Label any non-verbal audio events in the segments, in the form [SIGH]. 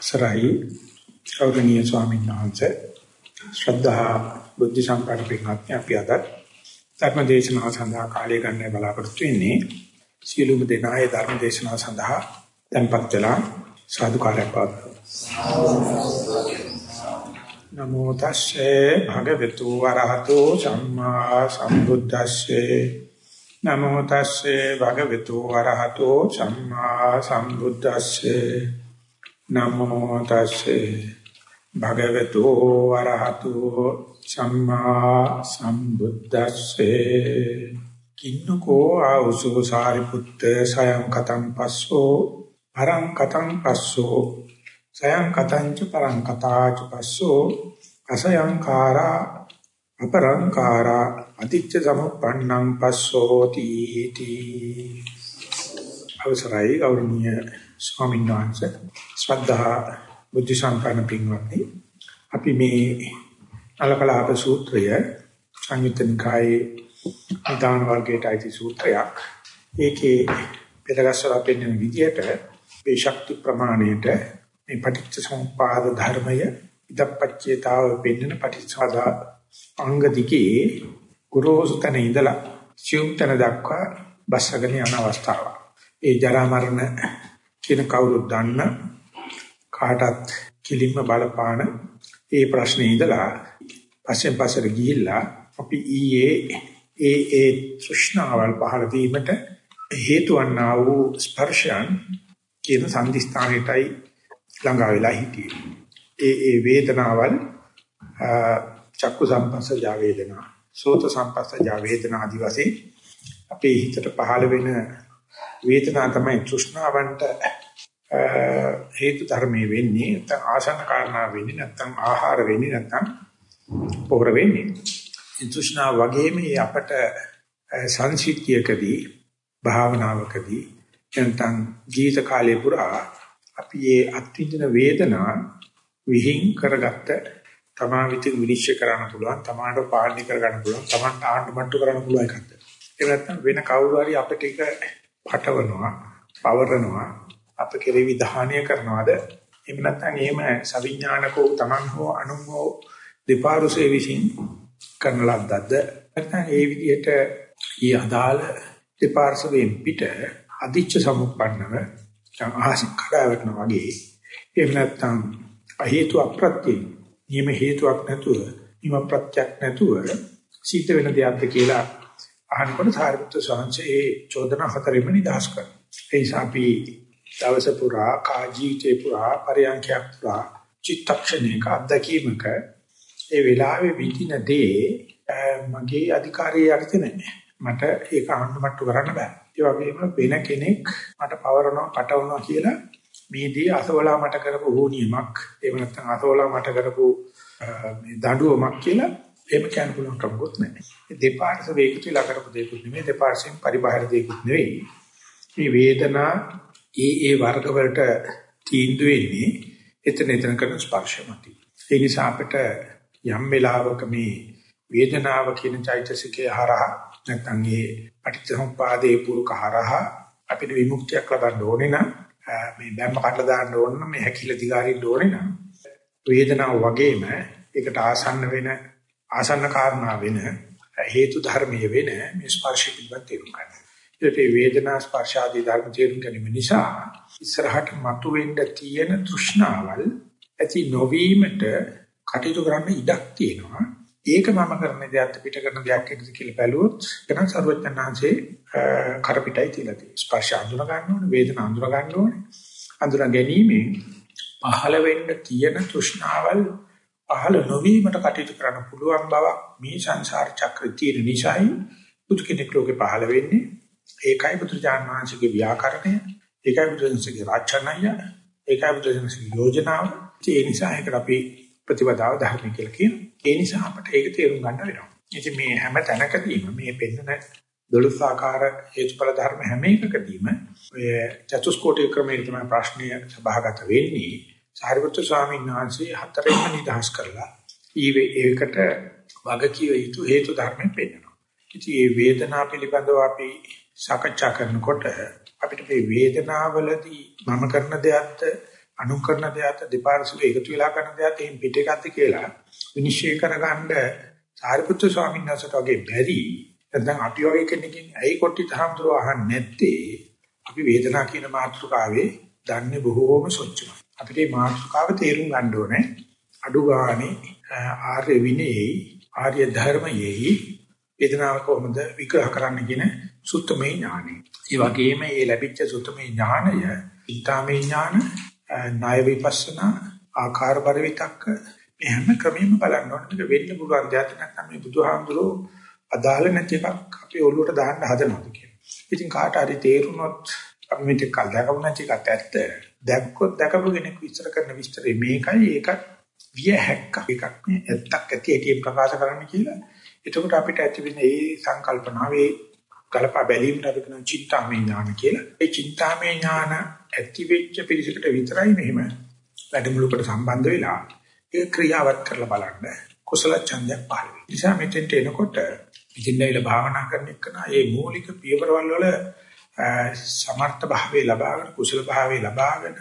සරයි ගෞරවනීය ස්වාමීන් වහන්සේ ශ්‍රද්ධා බුද්ධ සම්පන්න පින්වත්නි අපි අද ධර්ම දේශනාව සඳහා කාලය ගන්න බලාපොරොත්තු වෙන්නේ සියලුම දෙනායේ ධර්ම දේශනාව සඳහා tempත් වෙලා සාදු කාර්යයක් නමෝ තස්සේ භගවතු වරහතෝ සම්මා සම්බුද්දස්සේ. නමෝ තස්සේ භගවතු වරහතෝ සම්මා සම්බුද්දස්සේ. නමෝ තස්සේ භගවතු වරහතු සම්මා සම්බුද්දස්සේ. කින්නකෝ ආවසෝ සාරිපුත්ත සයං කතං පස්සෝ පරං කතං පස්සෝ. සයං කතං ච පරං කතා ච පස්සෝ. අසයං කාරා අපරං කාරා අතිච්ච සමුප්පන්නං පස්සෝ තීති අවසරයි ගෞරවනීය ස්වාමීන් වහන්සේ ශ්‍රද්ධා බුද්ධ සම්පන්න පින්වත්නි අපි මේ අලකලාප සූත්‍රය සංයුත්ත නිකායේ නිදාන වර්ගයට අයිති සූත්‍රයක් ඒකේ පෙළගස්සලා පෙන්වන විදිහට මේ ශක්ති ප්‍රමාණයට මේ පටිච්ච සමුප්පාද ධර්මය ඉදපච්චේතාව පෙන්වන පටිච්චසමුප්පාද අංග දිගේ ගුරුසු තන ඉඳලා සියුම් තන දක්වා බස්සගෙන යන අවස්ථාව. ඒ ජරා මරණ කියන කවුරුත් දන්න කාටත් කිලින්ම බලපාන ඒ ප්‍රශ්නේ ඉඳලා පස්සෙන් පස්සට ගිහිල්ලා අපි ඊයේ ඒ ඒ තෘෂ්ණාවල් පහළ වීමට හේතු වන්නා වූ ස්පර්ශයන් කියන සංදිස්ථානෙටයි ළඟා වෙලා හිටියේ. ඒ ඒ වේදනාවල් චක්කු සම්පස්සජ වේදනා, සෝත සම්පස්සජ වේදනා ආදි වශයෙන් අපේ හිතට පහළ වෙන වේදනා තමයි තෘෂ්ණාවන්ට හේතු ධර්මයේ වෙන්නේ නැත්නම් ආසන්න කාරණා වෙන්නේ නැත්නම් ආහාර වෙන්නේ නැත්නම් පොහොර වෙන්නේ. තෘෂ්ණාව වගේම අපට සංසිද්ධියකදී භාවනාවකදී නැත්නම් ජීවිත කාලය පුරා අපි මේ අත්විඳින වේදනා විහිං කරගත්ත තමා විසින් විනිශ්චය කරන්න පුළුවන් තමාට පාලනය කරගන්න පුළුවන් තමන්ට ආණ්ඩුමට්ටු කරන්න පුළුවන් එකක්ද ඒ නැත්නම් වෙන කවුරු හරි අපිට ඒක පටවනවා පවරනවා අප කෙරෙහි විධානය කරනවාද? එහෙම නැත්නම් එහෙම සවිඥානිකව තමන් හෝ අනුන් හෝ දෙපාරුසේ විසින් කරන ලද්දක්ද? නැත්නම් ඒ විදිහට ඊ අදාළ දෙපාර්ශවයෙන් පිට අදිච්ච සමුප්පන්නව අහස කඩාවැටෙන වගේ එහෙම නැත්නම් හේතු අප්‍රත්‍ය නියම හේතුවක් නැතුව නිම ප්‍රත්‍යක් නැතුව සිද්ධ වෙන දෙයක්ද කියලා අහනකොට සාරිපුත්‍ර ස්වාමීන් ඒ චෝදනා හතරෙම නිදහස් කරනවා. ඒ නිසා අපි දවස පුරා කා ජීවිතේ පුරා පරියන්ඛයක් පුරා චිත්තක්ෂණයක අත්දැකීමක ඒ වෙලාවේ විඳින දේ මගේ අධිකාරිය යටතේ නැහැ. මට ඒක අනුමත කරන්න බෑ. ඒ වගේම වෙන කෙනෙක් මට පවරනවා, පටවනවා කියලා මේ දේ අසවලා මට කරපු හෝනියමක්, එහෙම නැත්නම් අසවලා මට කරපු මේ දඬුවමක් කියලා එහෙම කියන්න පුළුවන් කමකුත් නැහැ. දෙපාර්ශ්ව වේගිත විලා කරපු දෙයක්ුත් නෙමෙයි, දෙපාර්ශ්වෙන් පරිබාහිර දෙයක්ුත් නෙවෙයි. මේ වේදනා ඒ ඒ වර්ග වලට තීන්දුව වෙන්නේ එතන එතන කරන ස්පර්ශ මතයි. ඒ නිසා අපිට යම් වෙලාවක මේ වේදනාව කියන චෛතසිකේ හරහා නැත්නම් ඒ පටිච්චසමුපාදේ පුරුක හරහා අපිට විමුක්තියක් ලබන්න ඕනේ නම් මේ බැම්ම කඩලා දාන්න ඕන නම් මේ හැකිල දිගාරින්න ඕනේ නම් වේදනාව වගේම ඒකට ආසන්න වෙන ආසන්න කාරණා වෙන හේතු ධර්මයේ වෙන මේ ස්පර්ශ පිළිබඳ තේරුම් ගන්න. ඒකේ වේදනා ස්පර්ශ ආදී ධර්ම තේරුම් ගැනීම නිසා ඉස්සරහට මතුවෙන්න තියෙන තෘෂ්ණාවල් ඇති නොවීමට කටයුතු කරන්න ඉඩක් තියෙනවා. ඒක මම කරන දෙයක් පිට කරන දෙයක් එකද කියලා බැලුවොත් එනම් ਸਰවඥාන්සේ කරපිටයි තියලා තියෙනවා. ස්පර්ශ අඳුන ගන්න ඕනේ, වේදනා අඳුන ගන්න ඕනේ. අඳුන ගැනීමෙන් පහළ වෙන්න තියෙන තෘෂ්ණාවල් පහළ නොවීමට කටයුතු කරන්න පුළුවන් බව මේ සංසාර චක්‍රය තියෙන නිසායි බුදු කෙනෙක් ලෝකේ පහළ වෙන්නේ ඒකයි බුදුරජාණන් වහන්සේගේ ව්‍යාකරණය, ඒකයි බුදුරජාණන්සේගේ රාජ්‍යණය, ඒකයි බුදුරජාණන්සේගේ යෝජනාව. ඒ නිසා ඒකට අපි ප්‍රතිපදාව ධර්ම කියලා කියනවා. ඒ නිසා අපිට ඒක තේරුම් ගන්න වෙනවා. ඉතින් මේ හැම තැනකදීම මේ පෙන්වන දොළොස් ආකාර හේතුඵල ධර්ම හැම එකකදීම ඔය චතුස්කෝටි ක්‍රමයේ තමයි ප්‍රශ්නය සභාගත වෙන්නේ. සාරිපුත්‍ර ස්වාමීන් වහන්සේ හතරෙන්ම නිදහස් කරලා ඊවේ ඒකට වගකිය යුතු හේතු ධර්මෙන් පෙන්නනවා. ඉතින් මේ වේදනාව පිළිබඳව අපි සාකච්ඡා කරනකොට අපිට මේ වේදනාවලදී මම කරන දෙයක්ද අනුකරණ දෙයක් දෙපාර්ශ්ව එකතු වෙලා කරන දෙයක් එහෙන් පිට එකක්ද කියලා විනිශ්චය කරගන්න සාරිපුත්‍ර ස්වාමීන් වහන්සේට වගේ බැරි නැත්නම් අපි වගේ කෙනකින් ඇයි කොටි තහම්තුරු අහන්නේ නැත්තේ අපි වේදනාව කියන මාතෘකාවේ දන්නේ බොහෝම සොච්චමයි අපිට මේ මාතෘකාව තේරුම් ගන්න ඕනේ අඩු ගානේ ආර්ය විනයෙහි ආර්ය ධර්මයෙහි වේදනාව කොහොමද විග්‍රහ කරන්න කියන සුත්තමේ ඥානෙ. ඒ වගේම මේ ලැබිච්ච සුත්තමේ ඥානය, ඊ타මේ ඥාන, ණය විපස්සනා, ආකාර පරිවිතක්ක මේ හැම ක්‍රමෙම බලන්න ඕනේ. මේක වෙන්න පුළුවන් දෙයක් නැත්නම් මේ බුදුහාමුදුරෝ අදාළ නැති එකක් අපි ඔළුවට දාන්න හදනවා කියන්නේ. ඉතින් කාට හරි තේරුනොත් අපි මේක කල් දැකපු නැති එකත් ඇත්ත. දැක්කොත් දැකපු කෙනෙක් විස්තර කරන විස්තරේ මේකයි ඒකත් විය හැක්ක එකක් මේ ඇත්තක් ඇති ඇටි ප්‍රකාශ කරන්න කියලා. එතකොට අපිට ඇති වෙන මේ සංකල්පනාවේ කලපා බැලීමට අපි කියන චින්තාමය ඥාන කියලා. ඒ චින්තාමය ඥාන ඇති වෙච්ච පිළිසකට විතරයි මෙහෙම වැඩමුළුකට සම්බන්ධ වෙලා ඒ ක්‍රියාවත් කරලා බලන්න කුසල ඡන්දයක් පහළ වෙනවා. නිසා මෙතෙන්ට එනකොට ඉතින්දයිල භාවනා කරන එක නා මූලික පියවරවල් වල සමර්ථ භාවයේ ලබාගෙන කුසල භාවයේ ලබාගෙන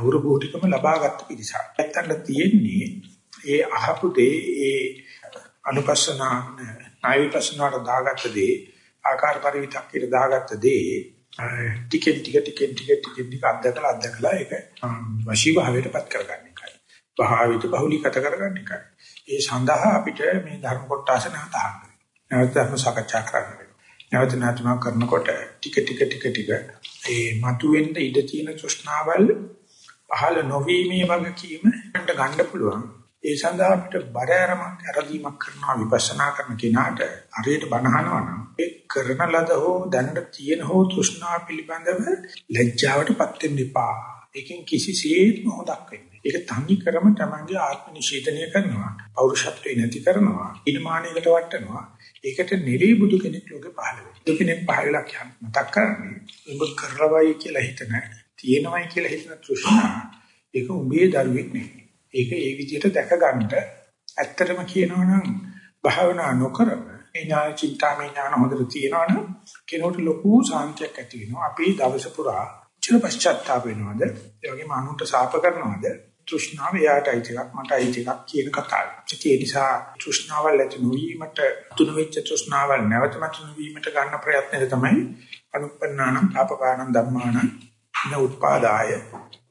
උරු භූතිකම ලබාගත් පිළිසක්. ඇත්තට තියෙන්නේ ඒ අහපු දේ ඒ අනුපස්සනා ණය විපස්සනාට දාගත්ත දේ ආකාර පරිවිතක්කයට දාගත්ත දේ ටිකෙන් ටික ටිකෙන් ටික ටිකෙන් ටික අත්දකලා අත්දකලා ඒක වශී භාවයටපත් කරගන්න එකයි. භාවිත බහුලීගත කරගන්න එකයි. ඒ සඳහා අපිට මේ ධර්ම කොටස නැවත අහන්න. නැවත ධර්ම සාකච්ඡා කරන්න වෙනවා. නැවත නැවතම කරනකොට ටික ටික ටික ටික ඒ මතුවෙන්න ඉඩ තියෙන තෘෂ්ණාවල් පහළ නොවීමේ වගකීම ගන්න පුළුවන්. ඒ සඳහා අපිට බර අරමක් අරදීමක් කරනවා විපස්සනා කරන කෙනාට හරියට බනහනවා නම් ඒ කරන ලද හෝ දැනට තියෙන හෝ තෘෂ්ණා පිළිබඳව ලැජ්ජාවටපත් වෙන්න එපා. ඒකෙන් කිසිසේත්ම හොදක් වෙන්නේ. ඒක තනි කරම තමන්ගේ ආත්ම නිෂේධනය කරනවා. පෞරුෂත්වය නැති කරනවා. ඊනමානයකට වටනවා. ඒකට නිරේ බුදු කෙනෙක් ලෝකේ පහළ වෙනවා. බුදු කෙනෙක් පහළ වෙලා කියන්න මතක් කරන්නේ. උඹ කරලවයි කියලා හිතන, තියෙනවයි කියලා හිතන තෘෂ්ණා ඒක උඹේ දරුවෙක් නෙවෙයි. ඒක ඒ විදිහට දැක ගන්නට ඇත්තටම කියනවනම් භාවනා නොකරම ඒ ඥාන චින්තාමය ඥාන හොඳට තියෙනවනම් කෙනෙකුට ලොකු සාන්තියක් ඇති වෙනවා. අපි දවස පුරා චිර පශ්චාත්තාප වෙනවද? ඒ වගේම අනුන්ට සාප කරනවද? තෘෂ්ණාව එයාටයි ටිකක් මටයි ටිකක් කියන කතාව. ඒ නිසා තෘෂ්ණාවල් ඇති නොවීමට තුන වෙච්ච තෘෂ්ණාවල් නැවත මතුන වීමට ගන්න ප්‍රයත්නය තමයි අනුපන්නානම් පාපකානම් ධම්මානම් න උත්පාදාය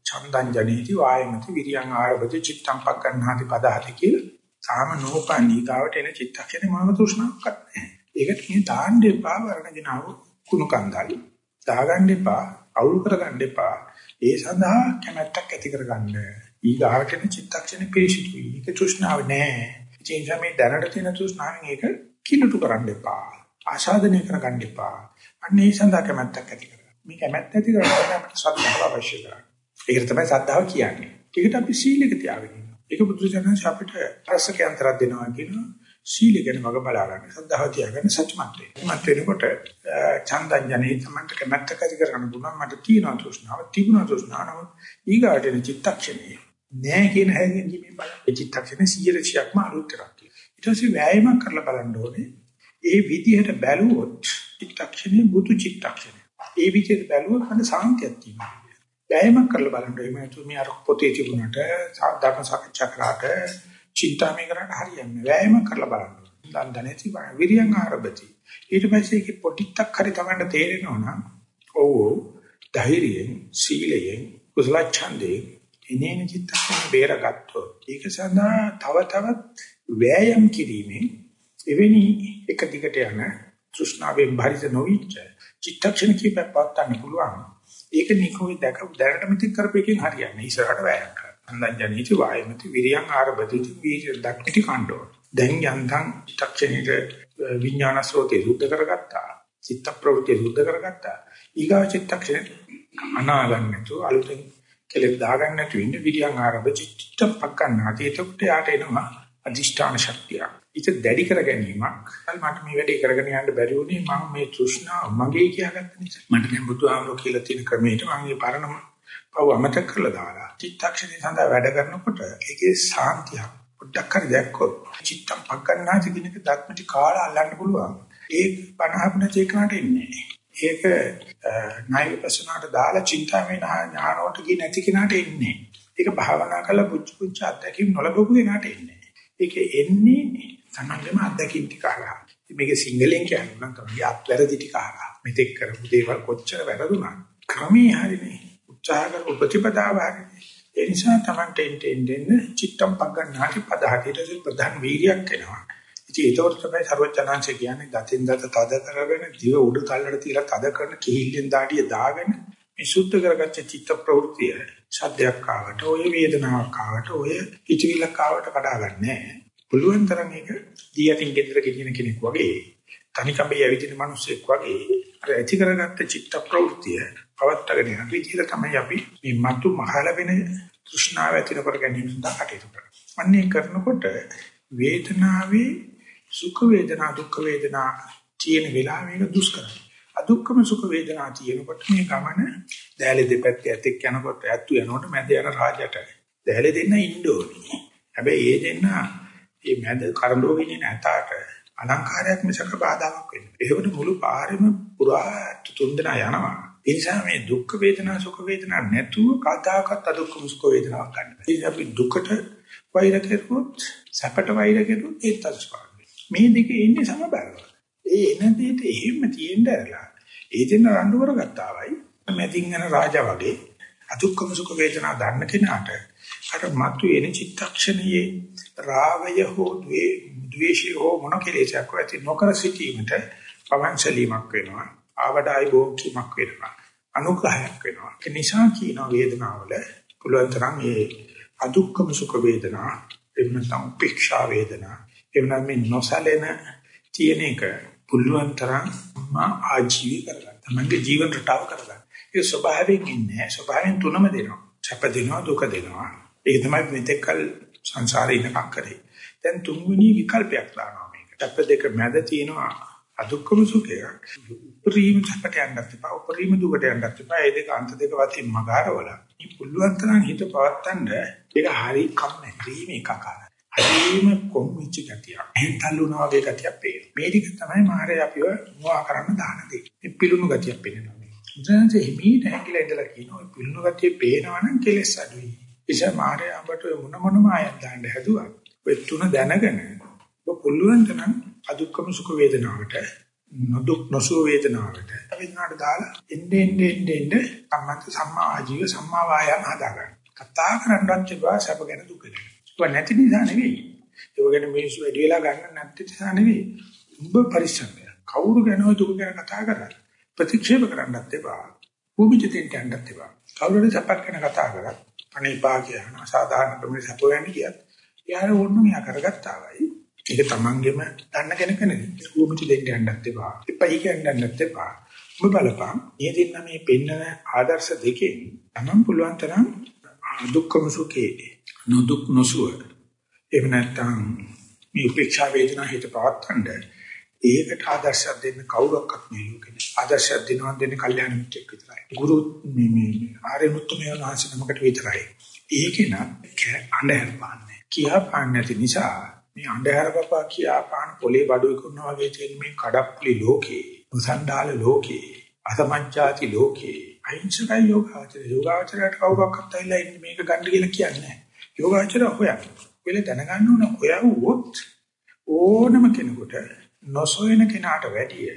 චන්දං ජනේති වායමති විරියං ආරභති චිත්තං පක්කන්නාති පදහති කියලා තාම නෝපන්නී ගාවට එන චිත්තක්ෂණේ මම තෘෂ්ණාවක් නැහැ. ඒකට මේ දාන්න එපා වරණගෙනව කුණු කන්දල්. දාගන්න එපා, අවුල් කරගන්න එපා. ඒ සඳහා කැමැත්තක් ඇති කරගන්න. ඊගාවට එන චිත්තක්ෂණේ පිරිසිදුයි. ඒක තෘෂ්ණාව නෑ. ඒ නිසා මේ දැනට තියෙන තෘෂ්ණාවෙන් ඒක කිලුටු කරන්න එපා. ආශාදනය කරගන්න එපා. අන්න ඒ සඳහා කැමැත්තක් ඇති කරගන්න. මේ කැමැත්ත ඇති කරගන්න අපිට සත්‍යව අවශ්‍ය කරන්නේ. ඒකට තමයි සද්ධාව කියන්නේ. ඒකට අපි සීලෙක තියාගෙන ඉන්නවා. ඒක බුදුසසුන අපිට රසකයන්තරක් දෙනවා කියනවා. සීල ගැන මග බලා ගන්න. සද්ධාව තියාගන්න සත්‍යමත් වේ. මත් වෙනකොට චන්දං ජනේ තමන්ට කැමැත්ත කති කරගන්න පුළුවන්. මට තියෙනවා තෘෂ්ණාව, තිබුණා තෘෂ්ණාව. ඊගාට එන චිත්තක්ෂණේ නෑ කියන හැඟීම මේ බලන්න. ඒ චිත්තක්ෂණේ 100%ක්ම අලුත් කරක් තියෙනවා. ඊට පස්සේ වෑයමක් කරලා බලන්න ඕනේ. ඒ විදිහට බැලුවොත් චිත්තක්ෂණේ බුදු චිත්තක්ෂණේ. ඒ විදිහට බැලුවොත් මට සාන්තියක් තියෙනවා. වැයමක් කරලා බලන්න. එහෙම නැතු මේ අර පොතේ තිබුණට ධර්ම සාකච්ඡා කරාට චින්තාමය කරාට හරියන්නේ. වැයමක් කරලා බලන්න. දන්දනේ තිබුණා. විරියන් ආරම්භති. ඊට පස්සේ ඒක පොටිත්තක් හරි තමන්න තේරෙනවා නම් ඔව් ධෛර්යයෙන් සීලයෙන් කුසල ඡන්දේ ඉනේන චිත්තයෙන් බේරගත්තොත් ඒක සඳහා තව තවත් වෑයම් කිරීමෙන් එවැනි එක දිගට යන තෘෂ්ණාවෙන් භරිත නොවිච්ච චිත්තක්ෂණ කීපයක් පවත්වන්න පුළුවන්. ඒක නිකෝයි දැක දැනට මෙතික් කරපේකින් හරියන්නේ. ඉස්සරහට වැයක් කරනවා. අනන්ත ජනීති වායමති විරියං ආරබති වීර්ය දක්ටි කණ්ඩෝ. දැන් යන්තම් චක්ෂණිත විඥාන ස්රෝතේ සුද්ධ කරගත්තා. චිත්ත ප්‍රවෘත්ති සුද්ධ කරගත්තා. ඊගා චිත්තක්ෂණ අනාගන්නතු අලුතෙන් කෙලෙස් දාගන්න නැතු ඉන්න විරියං ආරබ චිත්ත පක්කන්නාති. එතකොට යාට එනවා අදිෂ්ඨාන ශක්තිය. ඉත දැඩි කර ගැනීමක්. මට මේ වැඩේ කරගෙන යන්න බැරි වුණේ මම මේ තෘෂ්ණාව මගේ කියාගත්ත නිසා. මට දැන් බුදුහාමුදුරුවෝ කියලා තියෙන ක්‍රමයට මම මේ පරණම පව අමතක කරලා දාලා චිත්තක්ෂණේ සඳහා වැඩ කරනකොට ඒකේ සාන්තිය පොඩ්ඩක් හරි දැක්කොත් චිත්තම් පක්කන්නාති කියන එක ධර්මටි කාලා අල්ලන්න පුළුවන්. ඒ බණහපන චේකනට ඉන්නේ. ඒක ණය විපස්සනාට දාලා චින්තාමය ඥානවට ගියේ නැති කෙනාට ඉන්නේ. ඒක භාවනා කරලා පුංචි පුංචි අත්දැකීම් නොලබපු කෙනාට එන්නේ. ඒක එන්නේ තමන්ගේම අත්දැකීම් ටික අරහා. මේක සිංහලෙන් කියනවා නම් තමයි අත්වැරදි ටික අරහා. මෙතෙක් කරපු දේවල් කොච්චර වැරදුනා. ක්‍රමී හරිනේ. උත්සාහ කරපු ප්‍රතිපදාව හරිනේ. ඒ නිසා තමන්ට එන්න චිත්තම් පග්ගණාටි පදහටිට ප්‍රධාන වීර්යයක් එනවා. ඉතින් ඒතකොට තමයි සර්වචනාංශය කියන්නේ දතින් දත තද කරගෙන දිව උඩ තල්ලට තියලා තද කරන කිහිල්ලෙන් දාඩිය දාගෙන මේ සුද්ධ කරගත්ත චිත්ත ප්‍රවෘත්තිය සද්දයක් ආවට ඔය වේදනාවක් ආවට ඔය හිතවිල්ලක් ආවට කඩා ගන්නෑ. පුළුවන් තරම් ඒක දියටින් ගෙදර ගෙනියන කෙනෙක් වගේ තනිකඹේ ඇවිදින මිනිස්සෙක් වගේ අර ඇති කරගත්ත චිත්ත ප්‍රවෘත්තිය පවත්වාගෙන යන විදිහට තමයි අපි මේ මතු මහල වෙන තෘෂ්ණාව ඇති කර ගැනීම සඳහා කටයුතු කරන්නේ. අන්නේ කරනකොට වේදනාවේ සුඛ වේදනා දුක්ඛ වේදනා තියෙන වෙලාවෙක දුෂ්කරයි. අදුක්කම සුඛ වේදනා තියෙනකොට මේ ගමන දැලේ දෙපැත්තේ ඇතෙක් යනකොට ඇත්තු යනකොට මැද යන රාජයට දැලේ දෙන්න ඉන්න ඕනේ. හැබැයි ඒ දෙන්න මේ මැද කරඬුව විදින ඇතාට අලංකාරයක් මිසක බාධාවක් වෙන්නේ. ඒකට මුළු පාරෙම පුරා තුන්දෙනා යනවා. ඒ නිසා මේ දුක් වේදනා සුඛ වේදනා නැතුව කදාකත් අදුක්කම සුඛ වේදනාවක් ගන්න බෑ. ඒ අපි දුකට වෛර කෙරුවොත් සැපට වෛර කෙරුවොත් ඒත් අස්පාර. මේ දෙකේ ඉන්නේ සමබරව. ඒ එන දෙයට එහෙම තියෙන්න ඇරලා ඒ දෙන්න රණ්ඩු කරගත්තාවයි මැදින් යන රාජා වගේ අදුක්කම සුඛ වේදනා දන්න කෙනාට අර මතු එන චිත්තක්ෂණයේ රාගය හෝ ද්වේෂය හෝ මොන කෙලෙසක් ඇති නොකර සිටීමට පවංශලීමක් වෙනවා ආවඩායි භෝගීමක් වෙනවා අනුග්‍රහයක් වෙනවා ඒ නිසා කියන වේදනාවල පුළුවන් තරම් මේ අදුක්කම සුඛ වේදනා එන්න තම උපේක්ෂා වේදනා එවනම් මේ නොසලෙන තියෙන එක පුළුවන් තරම් ආජීවී කරගන්න. තමන්ගේ ජීවන රටාව කරගන්න. ඒ ස්වභාවයෙන් ඉන්නේ ස්වභාවයෙන් තුනම දෙනවා. සැප දෙනවා දුක දෙනවා. ඒක තමයි මෙතෙක්කල් සංසාරේ ඉන්නකම් කරේ. දැන් තුන්වෙනි විකල්පයක් දානවා මේක. සැප දෙක මැද තියෙනවා අදුක්කම සුඛය. උපරිම සැපට යන්නත් එපා. උපරිම දුකට යන්නත් එපා. ඒ දෙක අන්ත දෙක වතින් මගහරවල. මේ පුළුවන් තරම් හිත පවත්තන්න ඒක හරි කම්මැලි. රීම එකකාරයි. හරිම කොම්මිච්ච ගතිය. එහෙන් තල්ලුනා වගේ ගතියක් පේනවා. මේ ටික තමයි මාරේ අපිව මොවා කරන්න දාන දේ. මේ පිළුණු ගතියක් පේනවා. මුද්‍රාන්සේ හිමීට හැකිලා ඉඳලා කියනවා පිළුණු ගතිය පේනවනම් කෙලස් අඩුයි. එසේ මාරේ අපට මොන මොන මායක් දාන්න හැදුවා. ඔය තුන දැනගෙන ඔබ පුළුවන් තරම් අදුක්කම සුඛ වේදනාවට නොදුක් නොසුව වේදනාවට වේදනාවට දාලා එන්නේ එන්නේ එන්නේ සම්මත සම්මා ආජීව සම්මා වායාම හදාගන්න. කතා කරන්නවත් තිබා සැප ගැන දුක ගැන. ඒක නැති නිසා නෙවෙයි. ඒක ගැන මිනිස්සු වැඩි වෙලා ගන්න නැති නිසා නෙවෙයි. උඹ පරිස්සම්ය. කවුරු ගැන දුක ගැන කතා කරා ප්‍රතික්ෂේප කරන්නත් එපා. භූමිචිතෙන් යන්නත් එපා. කවුරුද සැපක් ගැන කතා කරත් අනිපා කියන අසාධාරණ ක්‍රමයේ සැප වෙන්නේ කියත් යාර ඕන්න මෙයා කරගත්තා වයි. ඒක තමන්ගෙම දන්න කෙනෙක් නෙවෙයි. භූමිචිතෙන් යන්නත් එපා. එපයි කියන්නත් එපා. ඔබ බලපන් මේ දෙන්න මේ පෙන්නන ආදර්ශ දෙකෙන් තමන් පුළුවන් තරම් දුක්ඛම සුඛේ නොදුක් නොසුව. එහෙම නැත්නම් මේ උපේක්ෂා වේදනා හිත පවත්තන්න ඒකට ආදර්ශයක් දෙන්න කවුරක්වත් මේ ලෝකේ ආදර්ශයක් දෙනවා දෙන්නේ කල්යාණ මිත්‍රෙක් විතරයි. ගුරු මේ මේ ආර්ය මුත්තමයන් වහන්සේ නමකට විතරයි. ඒකේන අඳුර පාන්නේ. කියා පාන්නේ නැති නිසා මේ අඳුර පපා කියා පාන පොලේ බඩුවේ කරනවා වගේ තියෙන මේ කඩප්පුලි ලෝකේ මුසන්ඩාල ලෝකේ අසමංචාති ලෝකේ අහිංසකයි යෝගාචර යෝගාචරයට කවුරක්වත් ඇවිල්ලා ඉන්නේ මේක ගන්න කියලා කියන්නේ නැහැ. යෝගාචර හොයන්න. වෙල දැනගන්න ඕන හොයවුවොත් ඕනම කෙනෙකුට නොසොයන කෙනාට වැඩිය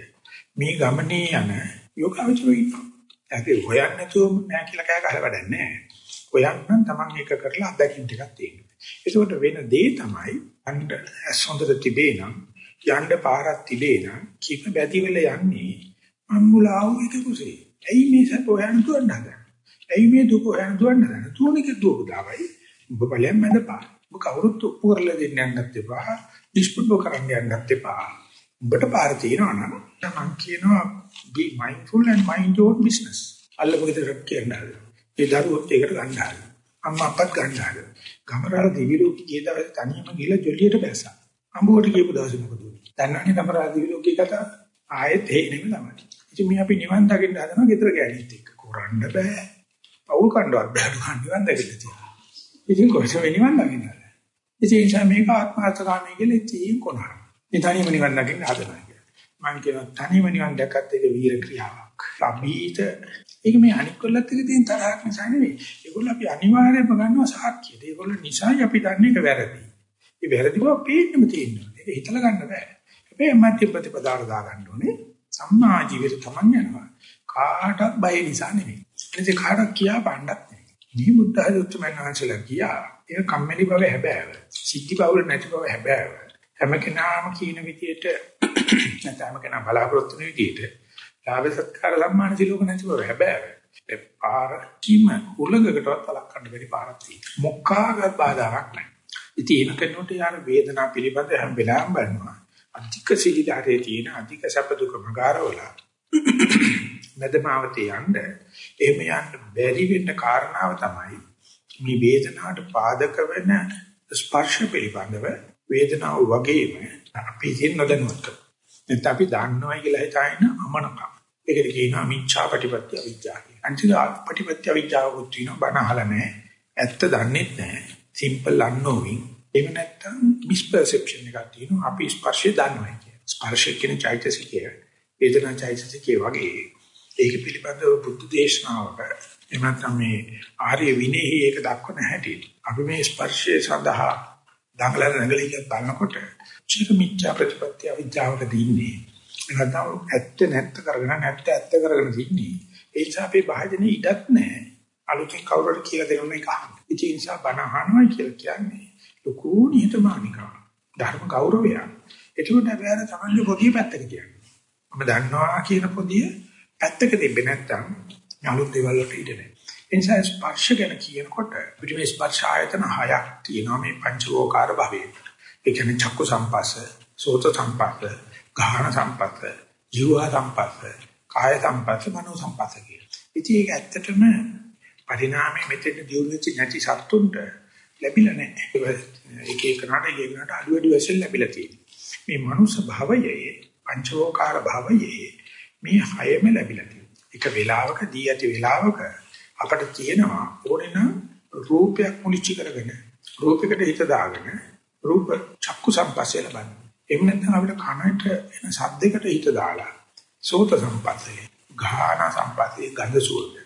මේ ගමනේ යන යෝගාචරය ඉන්නවා. ඒක හොයන්න නැතුව නෑ කියලා කෑ ගහලා වැඩක් නෑ. හොයන්න තමන් එක කරලා අත්දැකීම් ටිකක් තියෙනවා. ඒකට වෙන දේ තමයි අඬ ඇසොන්දර තිබේ නම් යන්න පාරක් තිබේ නම් කිප බැදි වෙල යන්නේ අම්මුලාව එක කුසේ. ඇයි මේ සප හොයන්න දුවන්න හදන්නේ? ඇයි මේ දුක හොයන්න දුවන්න හදන්නේ? තුනික දුක දාවයි ඔබ බලයන් මැදපා. ඔබ කවුරුත් ඔප්පු කරලා දෙන්න යන්නත් එපා. නිෂ්පුඩ්ඩ කරන්න යන්නත් එපා. ඔබට පාර තියෙනවා නම් මම කියනවා be mindful and mind your business. අල්ලපගෙද කියනවා. ඒ දරුවොත් ඒකට ගන්න හදලා. අම්මා අප්පත් ගන්න හදලා. ගමරාල දිවිලෝ ගිය දවසේ තනියම ගිහලා ජොලියට බැස්සා. අඹුවට කියපු දවසේ මොකද උනේ? දන්නවනේ ගමරාල දිවිලෝ කී කතා ආයෙත් හේනෙම තමයි. ඉතින් මේ අපි නිවන් දකින්න හදනවා ගෙදර ගෑනිත් එක්ක. කරන්න බෑ. පවුල් කණ්ඩවත් බෑ නිවන් දකින්න තියෙනවා. ඉතින් කොහොමද නිවන් දකින්නේ? ඉතින් ඒ නිසා මේක ආත්මාර්ථකාමී කියලා ඉතින් කොනහන. මේ තනියම නිවන් දකින්න හදනවා කියලා. මම කියන තනියම නිවන් දැක්කත් ඒක වීර ක්‍රියාවක්. අභීත ඒක මේ අනික් කොල්ලත් එක්ක තියෙන තරහක් නිසා නෙවෙයි. ඒගොල්ලෝ අපි අනිවාර්යයෙන්ම ගන්නවා සාක්ෂියට. ඒගොල්ලෝ නිසායි අපි දන්නේ ඒක වැරදි. ඒ වැරදි බව පේන්නම තියෙනවා. ඒක හිතලා ගන්න බෑ. හැබැයි මධ්‍ය ප්‍රතිපදාර දා ගන්න ඕනේ. සම්මා ජීවිත තමන් යනවා. කාටවත් බය නිසා නෙවෙයි. එනිසා කාටවත් කියා බණ්ඩක් නෙවෙයි. මේ බුද්ධ ධර්මයන්වහන්සේලා කියා ඒක කම්මැලි බව හැබෑව. සිද්ධි බව නැති බව හැබෑව. හැම කෙනාම කියන විදියට [CLEARS THROAT] නැත්නම් කෙනා බලාපොරොත්තු වෙන විදියට ලාභ සත්කාර සම්මාන සිලෝක නැති බව හැබෑව. ඒ පාර කිම උලඟකටවත් වළක්වන්න බැරි පාරක් තියෙනවා. මොකක්වත් බාධාවක් නැහැ. ඉතින් ඒක කරනකොට යාර වේදනාව පිළිබඳ හැම වෙලාවෙම බලනවා. අධික සිලිදාරේ තියෙන අධික සැප දුක මගාරවල මදමාවතේ යන්න එහෙම යන්න බැරි වෙන්න කාරණාව තමයි මේ වේදනාවට පාදක වෙන ස්පර්ශ පිළිබඳව වේදනාව වගේම අපි ඉතින් නොදැනුවත්කම. නැත්නම් අපි දන්නවයි කියලා හිතාගෙන අමනකම්. ඒකට කියනවා මිච්ඡා ප්‍රතිපත්‍ය අවිජ්ජා කියලා. අන්තිම ප්‍රතිපත්‍ය අවිජ්ජාවකුත් තියෙනවා බණ අහලා නැහැ. ඇත්ත දන්නේ නැහැ. simple unknowing. එහෙම නැත්නම් misperception එකක් තියෙනවා. අපි ස්පර්ශය දන්නවයි කියන. ස්පර්ශය කියන චෛතසිකය වේදනා චෛතසිකය වගේ ඒක පිළිබඳව බුද්ධ දේශනාවක එහෙම නැත්නම් මේ ආර්ය විනයෙහි ඒක දක්වන හැටි. අපි මේ ස්පර්ශය සඳහා දඟලන නැගලියක් බලනකොට චික මිච්ඡා ප්‍රතිපත්‍ය අවිජ්ජාවකදී ඉන්නේ. නැත්නම් ඇත්ත නැත්ත කරගෙන නැත්ත ඇත්ත කරගෙන ඉන්නේ. ඒ නිසා අපේ භාජනේ ඉඩක් නැහැ. අලුතෙන් කවුරුහරි කියලා දෙන එක අහන්න. ඒ නිසා බණ අහනවා කියලා කියන්නේ ලොකු නිහතමානිකම. ධර්ම ගෞරවය. ඒකට බෑර තමයි පොඩි පැත්තක කියන්නේ. මම දන්නවා කියන පොදිය පැත්තක තිබ්බේ නැත්නම් අලුත් දේවල් වලට ඉඩ නැහැ. ඒ නිසා ස්පර්ශ ගැන කියනකොට පිටිමේ ස්පර්ශ ආයතන හයක් තියෙනවා මේ පංචවෝකාර භවයේ. ඒ කියන්නේ චක්කු සම්පස්ස, සෝත සම්පස්ස, ගාහන සම්පස්ස, ජීව සම්පස්ස, කාය සම්පස්ස, මනෝ සම්පස්ස කියලා. ඉතින් ඒක ඇත්තටම පරිණාමයේ මෙතෙන් දියුණුවෙච්ච නැති සත්තුන්ට ලැබිලා නැහැ. ඒක එක නට එක නට අඩු අඩු වශයෙන් ලැබිලා තියෙනවා. මේ මනුස්ස භවයේ පංචවෝකාර භවයේ මේ හයම ලැබිලා තියෙනවා. එක වෙලාවක දී ඇති වෙලාවක අපිට තියෙනවා ඕනේ නම් රූපයක් මුලිච්ච කරගෙන රූපයකට හිත දාගෙන රූප චක්කු සම්පස්සේ ලබන්න. එහෙම නැත්නම් අපිට කනට එන ශබ්දයකට හිත දාලා සෝත සම්පස්සේ, ගාන සම්පස්සේ ගඳ සුවඳ,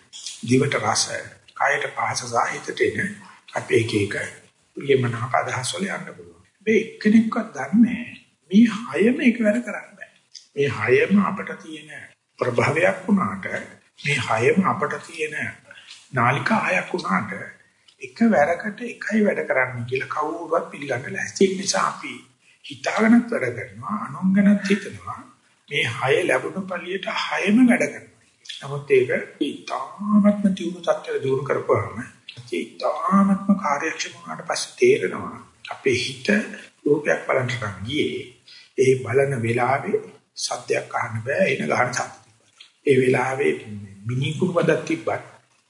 දිවට රස, කායට පහස සාහිතට එන අපේ එක එක ප්‍රියමනාප අදහස් වල යන්න පුළුවන්. මේ එක්කෙනෙක්වත් දන්නේ මේ හයම එකවර කරන්න බෑ. මේ හයම අපිට තියෙන ප්‍රභවයක් වුණාට මේ හයම අපිට තියෙන නාලිකා හයක් වුණාට එකවරකට එකයි වැඩ කරන්න කියලා කවුරුවත් පිළිගන්න ලැස්ති නිසා අපි හිතාගෙනත් වැඩ කරනවා අනුංගනත් හිතනවා මේ හය ලැබුණු පළියට හයම වැඩ කරනවා. නමුත් ඒක ඊටාත්ම තියුණු තත්ත්වයට දියුණු කරපුවාම ඊටාත්ම කාර්යක්ෂම වුණාට පස්සේ තේරෙනවා අපේ හිත රූපයක් බලන්න ගියේ. ඒ බලන වෙලාවේ සද්දයක් අහන්න බෑ එන ගහන සද්ද. ඒ වෙලාවේ මිනිකුරු වදක් තිබ්බත්